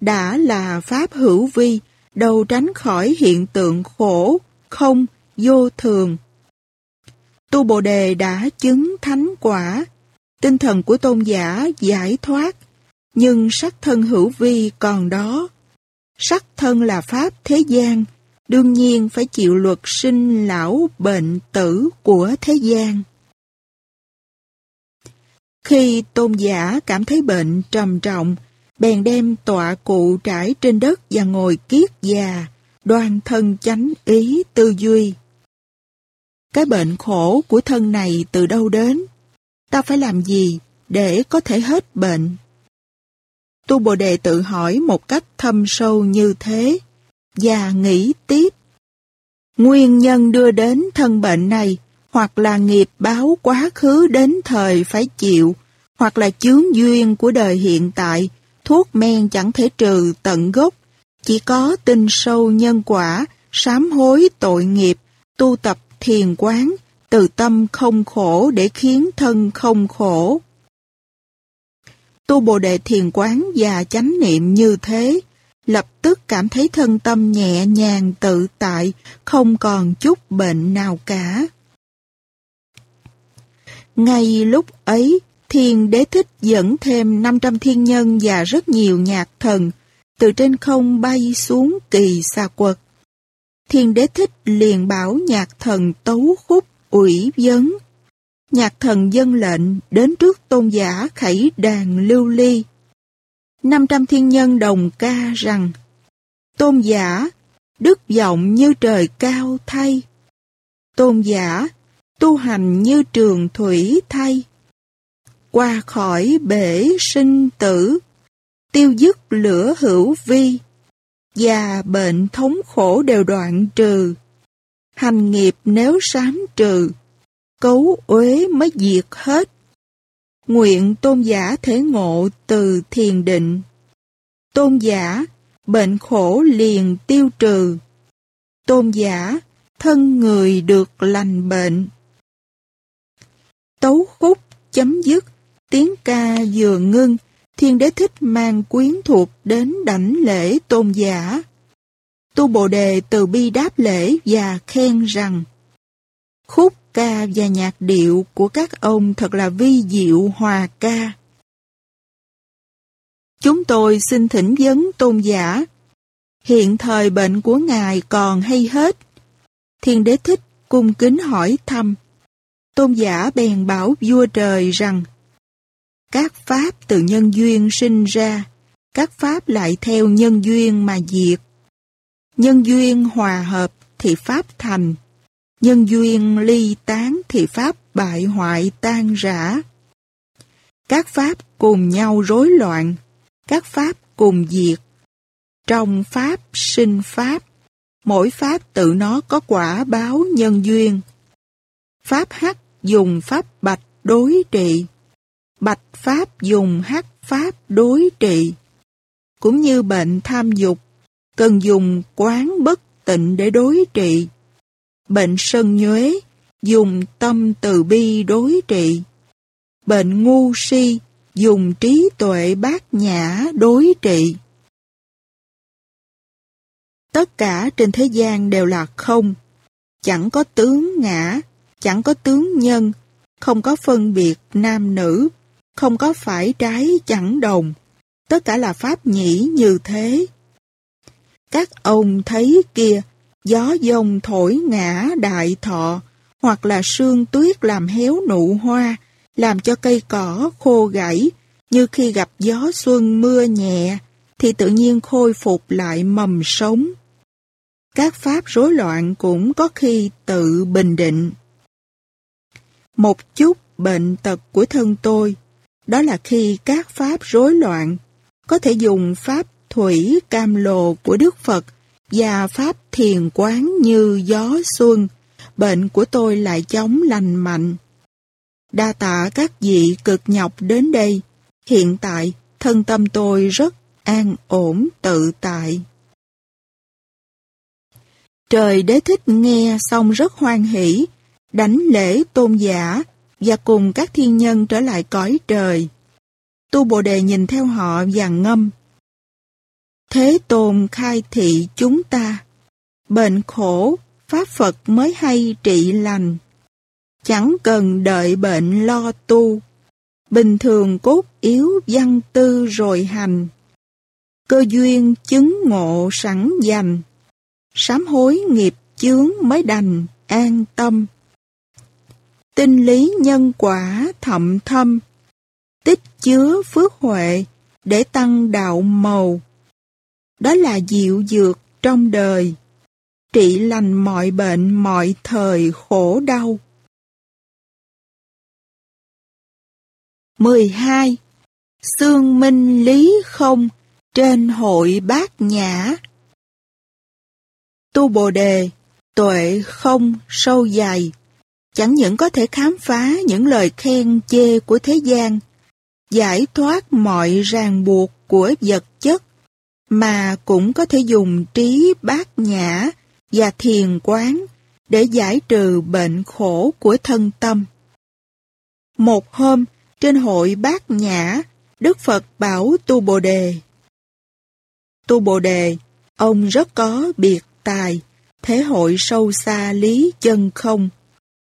Đã là pháp hữu vi, đâu tránh khỏi hiện tượng khổ, không, vô thường. Tu Bồ Đề đã chứng thánh quả, tinh thần của tôn giả giải thoát, nhưng sắc thân hữu vi còn đó. Sắc thân là pháp thế gian, đương nhiên phải chịu luật sinh lão bệnh tử của thế gian. Khi tôn giả cảm thấy bệnh trầm trọng, bèn đem tọa cụ trải trên đất và ngồi kiết già, đoan thân chánh ý tư duy. Cái bệnh khổ của thân này từ đâu đến? Ta phải làm gì để có thể hết bệnh? Tu Bồ Đề tự hỏi một cách thâm sâu như thế, và nghĩ tiếp. Nguyên nhân đưa đến thân bệnh này hoặc là nghiệp báo quá khứ đến thời phải chịu, hoặc là chướng duyên của đời hiện tại, thuốc men chẳng thể trừ tận gốc, chỉ có tin sâu nhân quả, sám hối tội nghiệp, tu tập thiền quán, từ tâm không khổ để khiến thân không khổ. Tu Bồ Đề thiền quán và chánh niệm như thế, lập tức cảm thấy thân tâm nhẹ nhàng tự tại, không còn chút bệnh nào cả. Ngay lúc ấy, Thiên Đế Thích dẫn thêm 500 thiên nhân và rất nhiều nhạc thần, từ trên không bay xuống kỳ xa quật. Thiên Đế Thích liền bảo nhạc thần tấu khúc ủy vấn. Nhạc thần dân lệnh đến trước tôn giả khẩy đàn lưu ly. 500 thiên nhân đồng ca rằng Tôn giả, đức vọng như trời cao thay. Tôn giả, tu hành như trường thủy thay. Qua khỏi bể sinh tử, tiêu dứt lửa hữu vi, và bệnh thống khổ đều đoạn trừ. Hành nghiệp nếu sám trừ, cấu uế mới diệt hết. Nguyện tôn giả thể ngộ từ thiền định. Tôn giả, bệnh khổ liền tiêu trừ. Tôn giả, thân người được lành bệnh. Tấu khúc chấm dứt, tiếng ca vừa ngưng, thiên đế thích mang quyến thuộc đến đảnh lễ tôn giả. Tu Bồ Đề từ bi đáp lễ và khen rằng khúc ca và nhạc điệu của các ông thật là vi diệu hòa ca. Chúng tôi xin thỉnh vấn tôn giả. Hiện thời bệnh của ngài còn hay hết? Thiên đế thích cung kính hỏi thăm. Tôn giả bèn bảo vua trời rằng các pháp từ nhân duyên sinh ra, các pháp lại theo nhân duyên mà diệt. Nhân duyên hòa hợp thì pháp thành, nhân duyên ly tán thì pháp bại hoại tan rã. Các pháp cùng nhau rối loạn, các pháp cùng diệt. Trong pháp sinh pháp, mỗi pháp tự nó có quả báo nhân duyên. Pháp hắc dùng pháp bạch đối trị. Bạch pháp dùng hắc pháp đối trị. Cũng như bệnh tham dục, cần dùng quán bất tịnh để đối trị. Bệnh sân nhuế, dùng tâm từ bi đối trị. Bệnh ngu si, dùng trí tuệ bát nhã đối trị. Tất cả trên thế gian đều là không, chẳng có tướng ngã, chẳng có tướng nhân, không có phân biệt nam nữ, không có phải trái chẳng đồng. Tất cả là pháp nhĩ như thế. Các ông thấy kia, gió dông thổi ngã đại thọ, hoặc là sương tuyết làm héo nụ hoa, làm cho cây cỏ khô gãy, như khi gặp gió xuân mưa nhẹ, thì tự nhiên khôi phục lại mầm sống. Các pháp rối loạn cũng có khi tự bình định. Một chút bệnh tật của thân tôi, đó là khi các pháp rối loạn, có thể dùng pháp thủy cam lồ của Đức Phật và pháp thiền quán như gió xuân, bệnh của tôi lại chóng lành mạnh. Đa tạ các vị cực nhọc đến đây, hiện tại thân tâm tôi rất an ổn tự tại. Trời đế thích nghe xong rất hoan hỷ, đánh lễ tôn giả và cùng các thiên nhân trở lại cõi trời. Tu Bồ Đề nhìn theo họ và ngâm. Thế Tôn khai thị chúng ta, bệnh khổ, Pháp Phật mới hay trị lành. Chẳng cần đợi bệnh lo tu, bình thường cốt yếu văn tư rồi hành. Cơ duyên chứng ngộ sẵn dành, sám hối nghiệp chướng mới đành an tâm. Tinh lý nhân quả thậm thâm, tích chứa phước huệ để tăng đạo màu. Đó là diệu dược trong đời, trị lành mọi bệnh mọi thời khổ đau. 12. Sương minh lý không trên hội bát nhã Tu Bồ Đề, tuệ không sâu dày, chẳng những có thể khám phá những lời khen chê của thế gian, giải thoát mọi ràng buộc của vật chất, mà cũng có thể dùng trí bát nhã và thiền quán để giải trừ bệnh khổ của thân tâm. Một hôm, trên hội bát nhã, Đức Phật bảo Tu Bồ Đề. Tu Bồ Đề, ông rất có biệt tài, thế hội sâu xa lý chân không.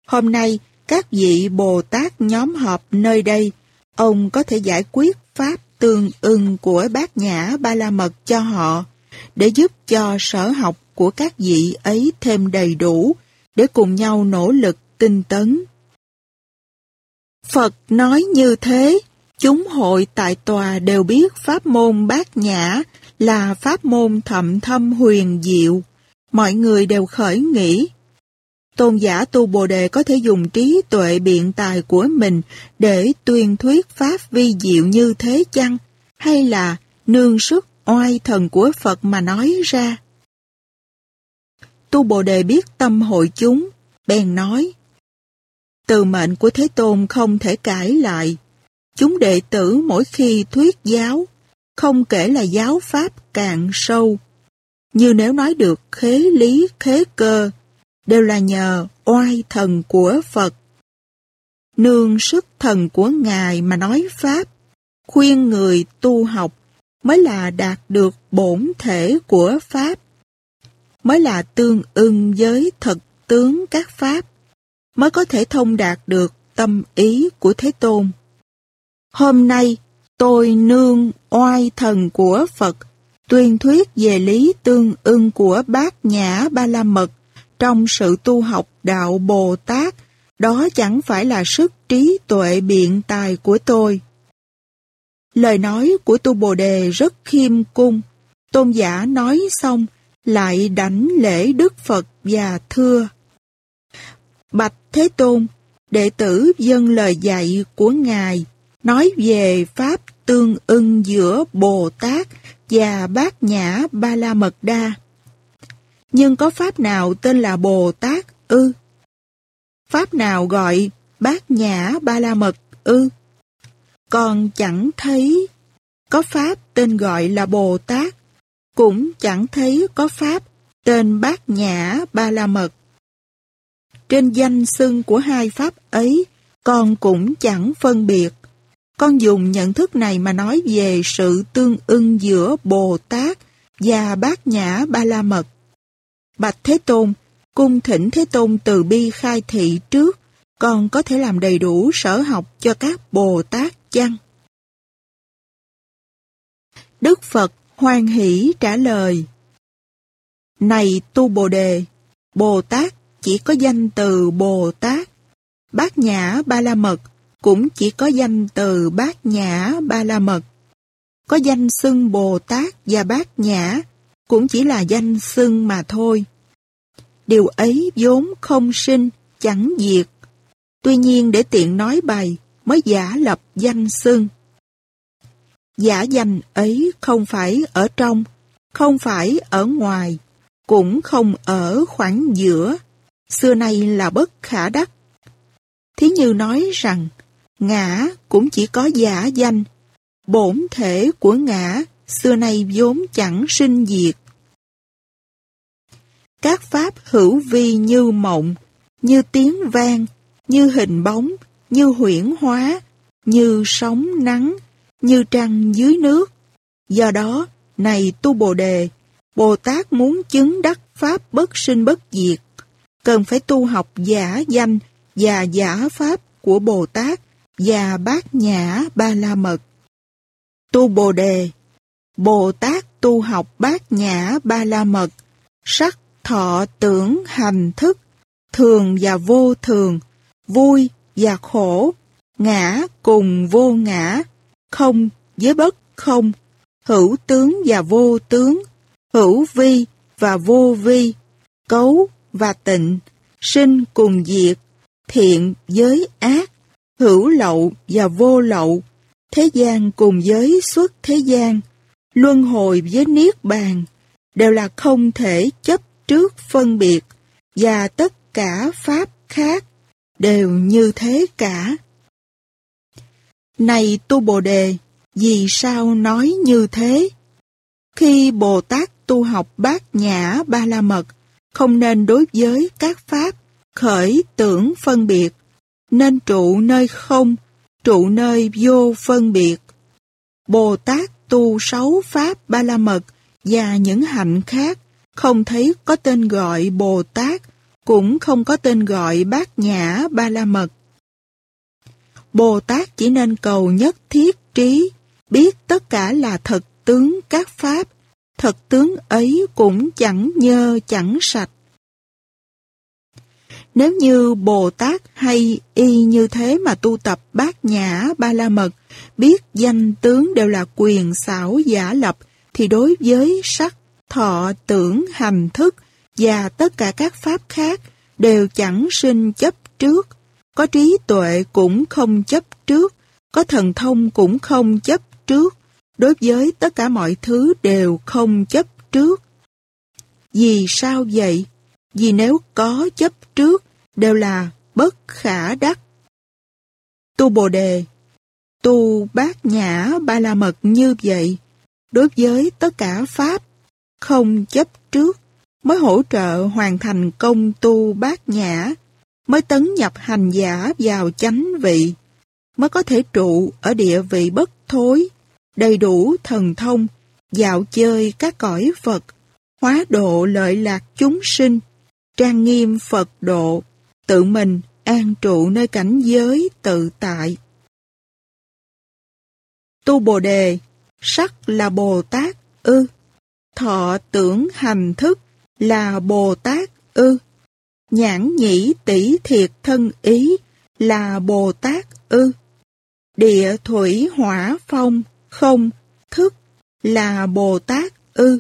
Hôm nay, các vị Bồ Tát nhóm họp nơi đây, ông có thể giải quyết pháp tương ưng của bát nhã ba la mật cho họ, để giúp cho sở học của các vị ấy thêm đầy đủ, để cùng nhau nỗ lực tinh tấn. Phật nói như thế, chúng hội tại tòa đều biết pháp môn bát nhã là pháp môn thậm thâm huyền diệu. Mọi người đều khởi nghĩ. Tôn giả tu Bồ Đề có thể dùng trí tuệ biện tài của mình để tuyên thuyết pháp vi diệu như thế chăng? Hay là nương sức oai thần của Phật mà nói ra? Tu Bồ Đề biết tâm hội chúng, bèn nói. Từ mệnh của Thế Tôn không thể cãi lại. Chúng đệ tử mỗi khi thuyết giáo, không kể là giáo pháp càng sâu. Như nếu nói được khế lý khế cơ, đều là nhờ oai thần của Phật. Nương sức thần của Ngài mà nói Pháp, khuyên người tu học mới là đạt được bổn thể của Pháp, mới là tương ưng với thật tướng các Pháp, mới có thể thông đạt được tâm ý của Thế Tôn. Hôm nay, tôi nương oai thần của Phật, tuyên thuyết về lý tương ưng của bát nhã ba la mật trong sự tu học đạo Bồ Tát, đó chẳng phải là sức trí tuệ biện tài của tôi. Lời nói của Tu Bồ Đề rất khiêm cung. Tôn giả nói xong, lại đảnh lễ Đức Phật và thưa. Bạch Thế Tôn, đệ tử dân lời dạy của Ngài, nói về Pháp tương ưng giữa Bồ Tát và Bát Nhã Ba La Mật Đa. Nhưng có Pháp nào tên là Bồ Tát ư? Pháp nào gọi Bát Nhã Ba La Mật ư? Còn chẳng thấy có Pháp tên gọi là Bồ Tát, cũng chẳng thấy có Pháp tên Bát Nhã Ba La Mật. Trên danh xưng của hai Pháp ấy, con cũng chẳng phân biệt. Con dùng nhận thức này mà nói về sự tương ưng giữa Bồ Tát và Bát Nhã Ba La Mật. Bạch Thế Tôn, cung thỉnh Thế Tôn từ bi khai thị trước, con có thể làm đầy đủ sở học cho các Bồ Tát chăng? Đức Phật hoan hỷ trả lời Này tu Bồ Đề, Bồ Tát chỉ có danh từ Bồ Tát. Bát Nhã Ba La Mật cũng chỉ có danh từ Bát Nhã Ba La Mật. Có danh xưng Bồ Tát và Bát Nhã cũng chỉ là danh xưng mà thôi. Điều ấy vốn không sinh, chẳng diệt. Tuy nhiên để tiện nói bày mới giả lập danh xưng. Giả danh ấy không phải ở trong, không phải ở ngoài, cũng không ở khoảng giữa. Xưa nay là bất khả đắc. Thí như nói rằng, ngã cũng chỉ có giả danh, bổn thể của ngã xưa nay vốn chẳng sinh diệt. Các pháp hữu vi như mộng, như tiếng vang, như hình bóng, như huyễn hóa, như sóng nắng, như trăng dưới nước. Do đó, này tu Bồ Đề, Bồ Tát muốn chứng đắc Pháp bất sinh bất diệt, cần phải tu học giả danh và giả Pháp của Bồ Tát và Bát Nhã Ba La Mật. Tu Bồ Đề Bồ Tát tu học Bát Nhã Ba La Mật, sắc, thọ, tưởng, hành, thức, thường và vô thường, vui và khổ, ngã cùng vô ngã, không với bất không, hữu tướng và vô tướng, hữu vi và vô vi, cấu và tịnh, sinh cùng diệt, thiện với ác, hữu lậu và vô lậu, thế gian cùng với xuất thế gian, luân hồi với niết bàn, đều là không thể chấp trước phân biệt, và tất cả pháp khác đều như thế cả. Này tu Bồ Đề, vì sao nói như thế? Khi Bồ Tát tu học bát nhã ba la mật, không nên đối với các pháp khởi tưởng phân biệt, nên trụ nơi không, trụ nơi vô phân biệt. Bồ Tát tu sáu pháp ba la mật và những hạnh khác không thấy có tên gọi Bồ Tát, cũng không có tên gọi bát nhã ba la mật. Bồ Tát chỉ nên cầu nhất thiết trí, biết tất cả là thật tướng các pháp, thật tướng ấy cũng chẳng nhơ chẳng sạch. Nếu như Bồ Tát hay y như thế mà tu tập bát nhã ba la mật, biết danh tướng đều là quyền xảo giả lập, thì đối với sắc, thọ, tưởng, hành thức và tất cả các pháp khác đều chẳng sinh chấp trước, có trí tuệ cũng không chấp trước, có thần thông cũng không chấp trước, đối với tất cả mọi thứ đều không chấp trước. Vì sao vậy? Vì nếu có chấp trước, đều là bất khả đắc. Tu Bồ Đề, tu bát nhã ba la mật như vậy, đối với tất cả Pháp, không chấp trước, mới hỗ trợ hoàn thành công tu bát nhã, mới tấn nhập hành giả vào chánh vị, mới có thể trụ ở địa vị bất thối, đầy đủ thần thông, dạo chơi các cõi Phật, hóa độ lợi lạc chúng sinh, trang nghiêm Phật độ, tự mình an trụ nơi cảnh giới tự tại. Tu Bồ Đề, sắc là Bồ Tát ư, thọ tưởng hành thức là Bồ Tát ư, nhãn nhĩ tỷ thiệt thân ý là Bồ Tát ư, địa thủy hỏa phong không thức là Bồ Tát ư.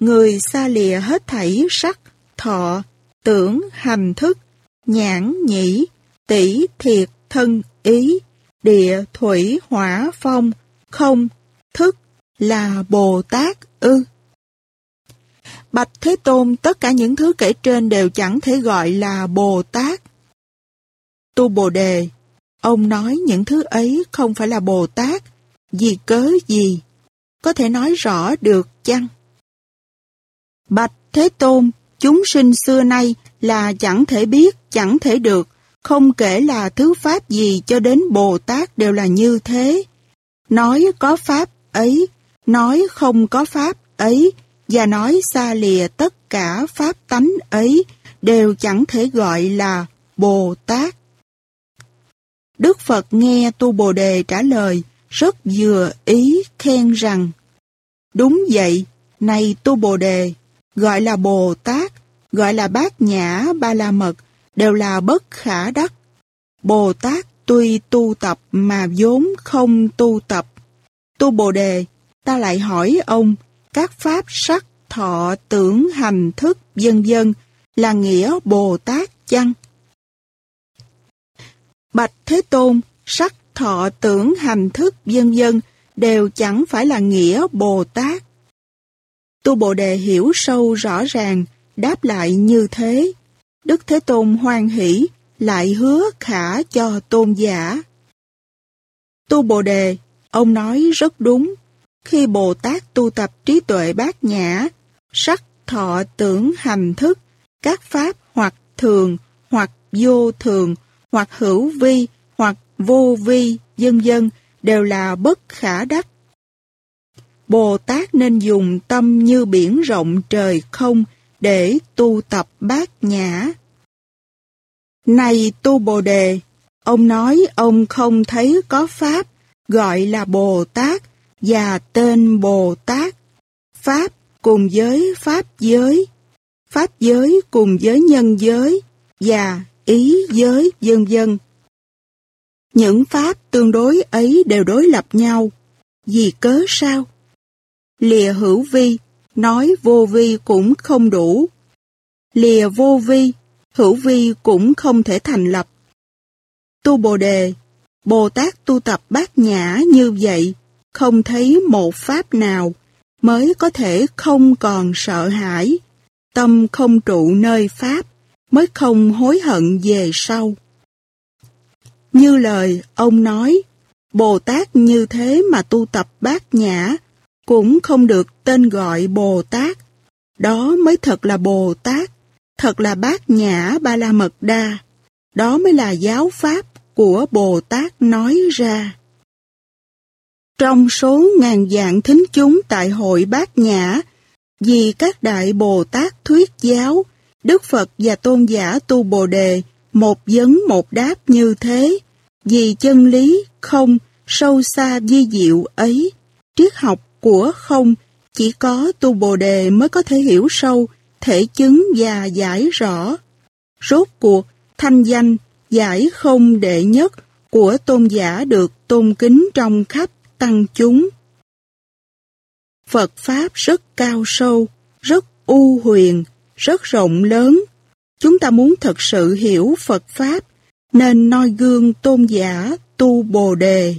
Người xa lìa hết thảy sắc, thọ, tưởng, hành thức nhãn nhĩ, tỷ thiệt thân ý, địa thủy hỏa phong, không, thức là Bồ Tát ư. Bạch Thế Tôn tất cả những thứ kể trên đều chẳng thể gọi là Bồ Tát. Tu Bồ Đề, ông nói những thứ ấy không phải là Bồ Tát, vì cớ gì? Có thể nói rõ được chăng? Bạch Thế Tôn, chúng sinh xưa nay là chẳng thể biết, chẳng thể được, không kể là thứ pháp gì cho đến Bồ Tát đều là như thế. Nói có pháp ấy, nói không có pháp ấy, và nói xa lìa tất cả pháp tánh ấy đều chẳng thể gọi là Bồ Tát. Đức Phật nghe Tu Bồ Đề trả lời, rất vừa ý khen rằng, Đúng vậy, này Tu Bồ Đề, gọi là Bồ Tát, gọi là Bát Nhã Ba La Mật, đều là bất khả đắc. Bồ Tát tuy tu tập mà vốn không tu tập. Tu Bồ Đề, ta lại hỏi ông, các pháp sắc, thọ, tưởng, hành, thức, vân vân là nghĩa Bồ Tát chăng? Bạch Thế Tôn, sắc, thọ, tưởng, hành, thức, vân vân đều chẳng phải là nghĩa Bồ Tát. Tu Bồ Đề hiểu sâu rõ ràng, đáp lại như thế. Đức Thế Tôn hoan hỷ, lại hứa khả cho tôn giả. Tu Bồ Đề, ông nói rất đúng. Khi Bồ Tát tu tập trí tuệ bát nhã, sắc, thọ, tưởng, hành thức, các pháp hoặc thường, hoặc vô thường, hoặc hữu vi, hoặc vô vi, dân dân, đều là bất khả đắc. Bồ Tát nên dùng tâm như biển rộng trời không để tu tập bát nhã. Này tu Bồ Đề, ông nói ông không thấy có Pháp gọi là Bồ Tát và tên Bồ Tát. Pháp cùng với Pháp giới, Pháp giới cùng với nhân giới và ý giới vân vân. Những Pháp tương đối ấy đều đối lập nhau. Vì cớ sao? Lìa hữu vi, nói vô vi cũng không đủ. Lìa vô vi, hữu vi cũng không thể thành lập. Tu Bồ Đề, Bồ Tát tu tập bát nhã như vậy, không thấy một pháp nào mới có thể không còn sợ hãi, tâm không trụ nơi pháp, mới không hối hận về sau. Như lời ông nói, Bồ Tát như thế mà tu tập bát nhã, cũng không được tên gọi Bồ Tát. Đó mới thật là Bồ Tát, thật là bát nhã ba la mật đa. Đó mới là giáo pháp của Bồ Tát nói ra. Trong số ngàn dạng thính chúng tại hội bát nhã, vì các đại Bồ Tát thuyết giáo, Đức Phật và tôn giả tu Bồ Đề một vấn một đáp như thế, vì chân lý không sâu xa di diệu ấy, triết học của không chỉ có tu Bồ Đề mới có thể hiểu sâu, thể chứng và giải rõ. Rốt cuộc, thanh danh, giải không đệ nhất của tôn giả được tôn kính trong khắp tăng chúng. Phật Pháp rất cao sâu, rất u huyền, rất rộng lớn. Chúng ta muốn thật sự hiểu Phật Pháp, nên noi gương tôn giả tu Bồ Đề.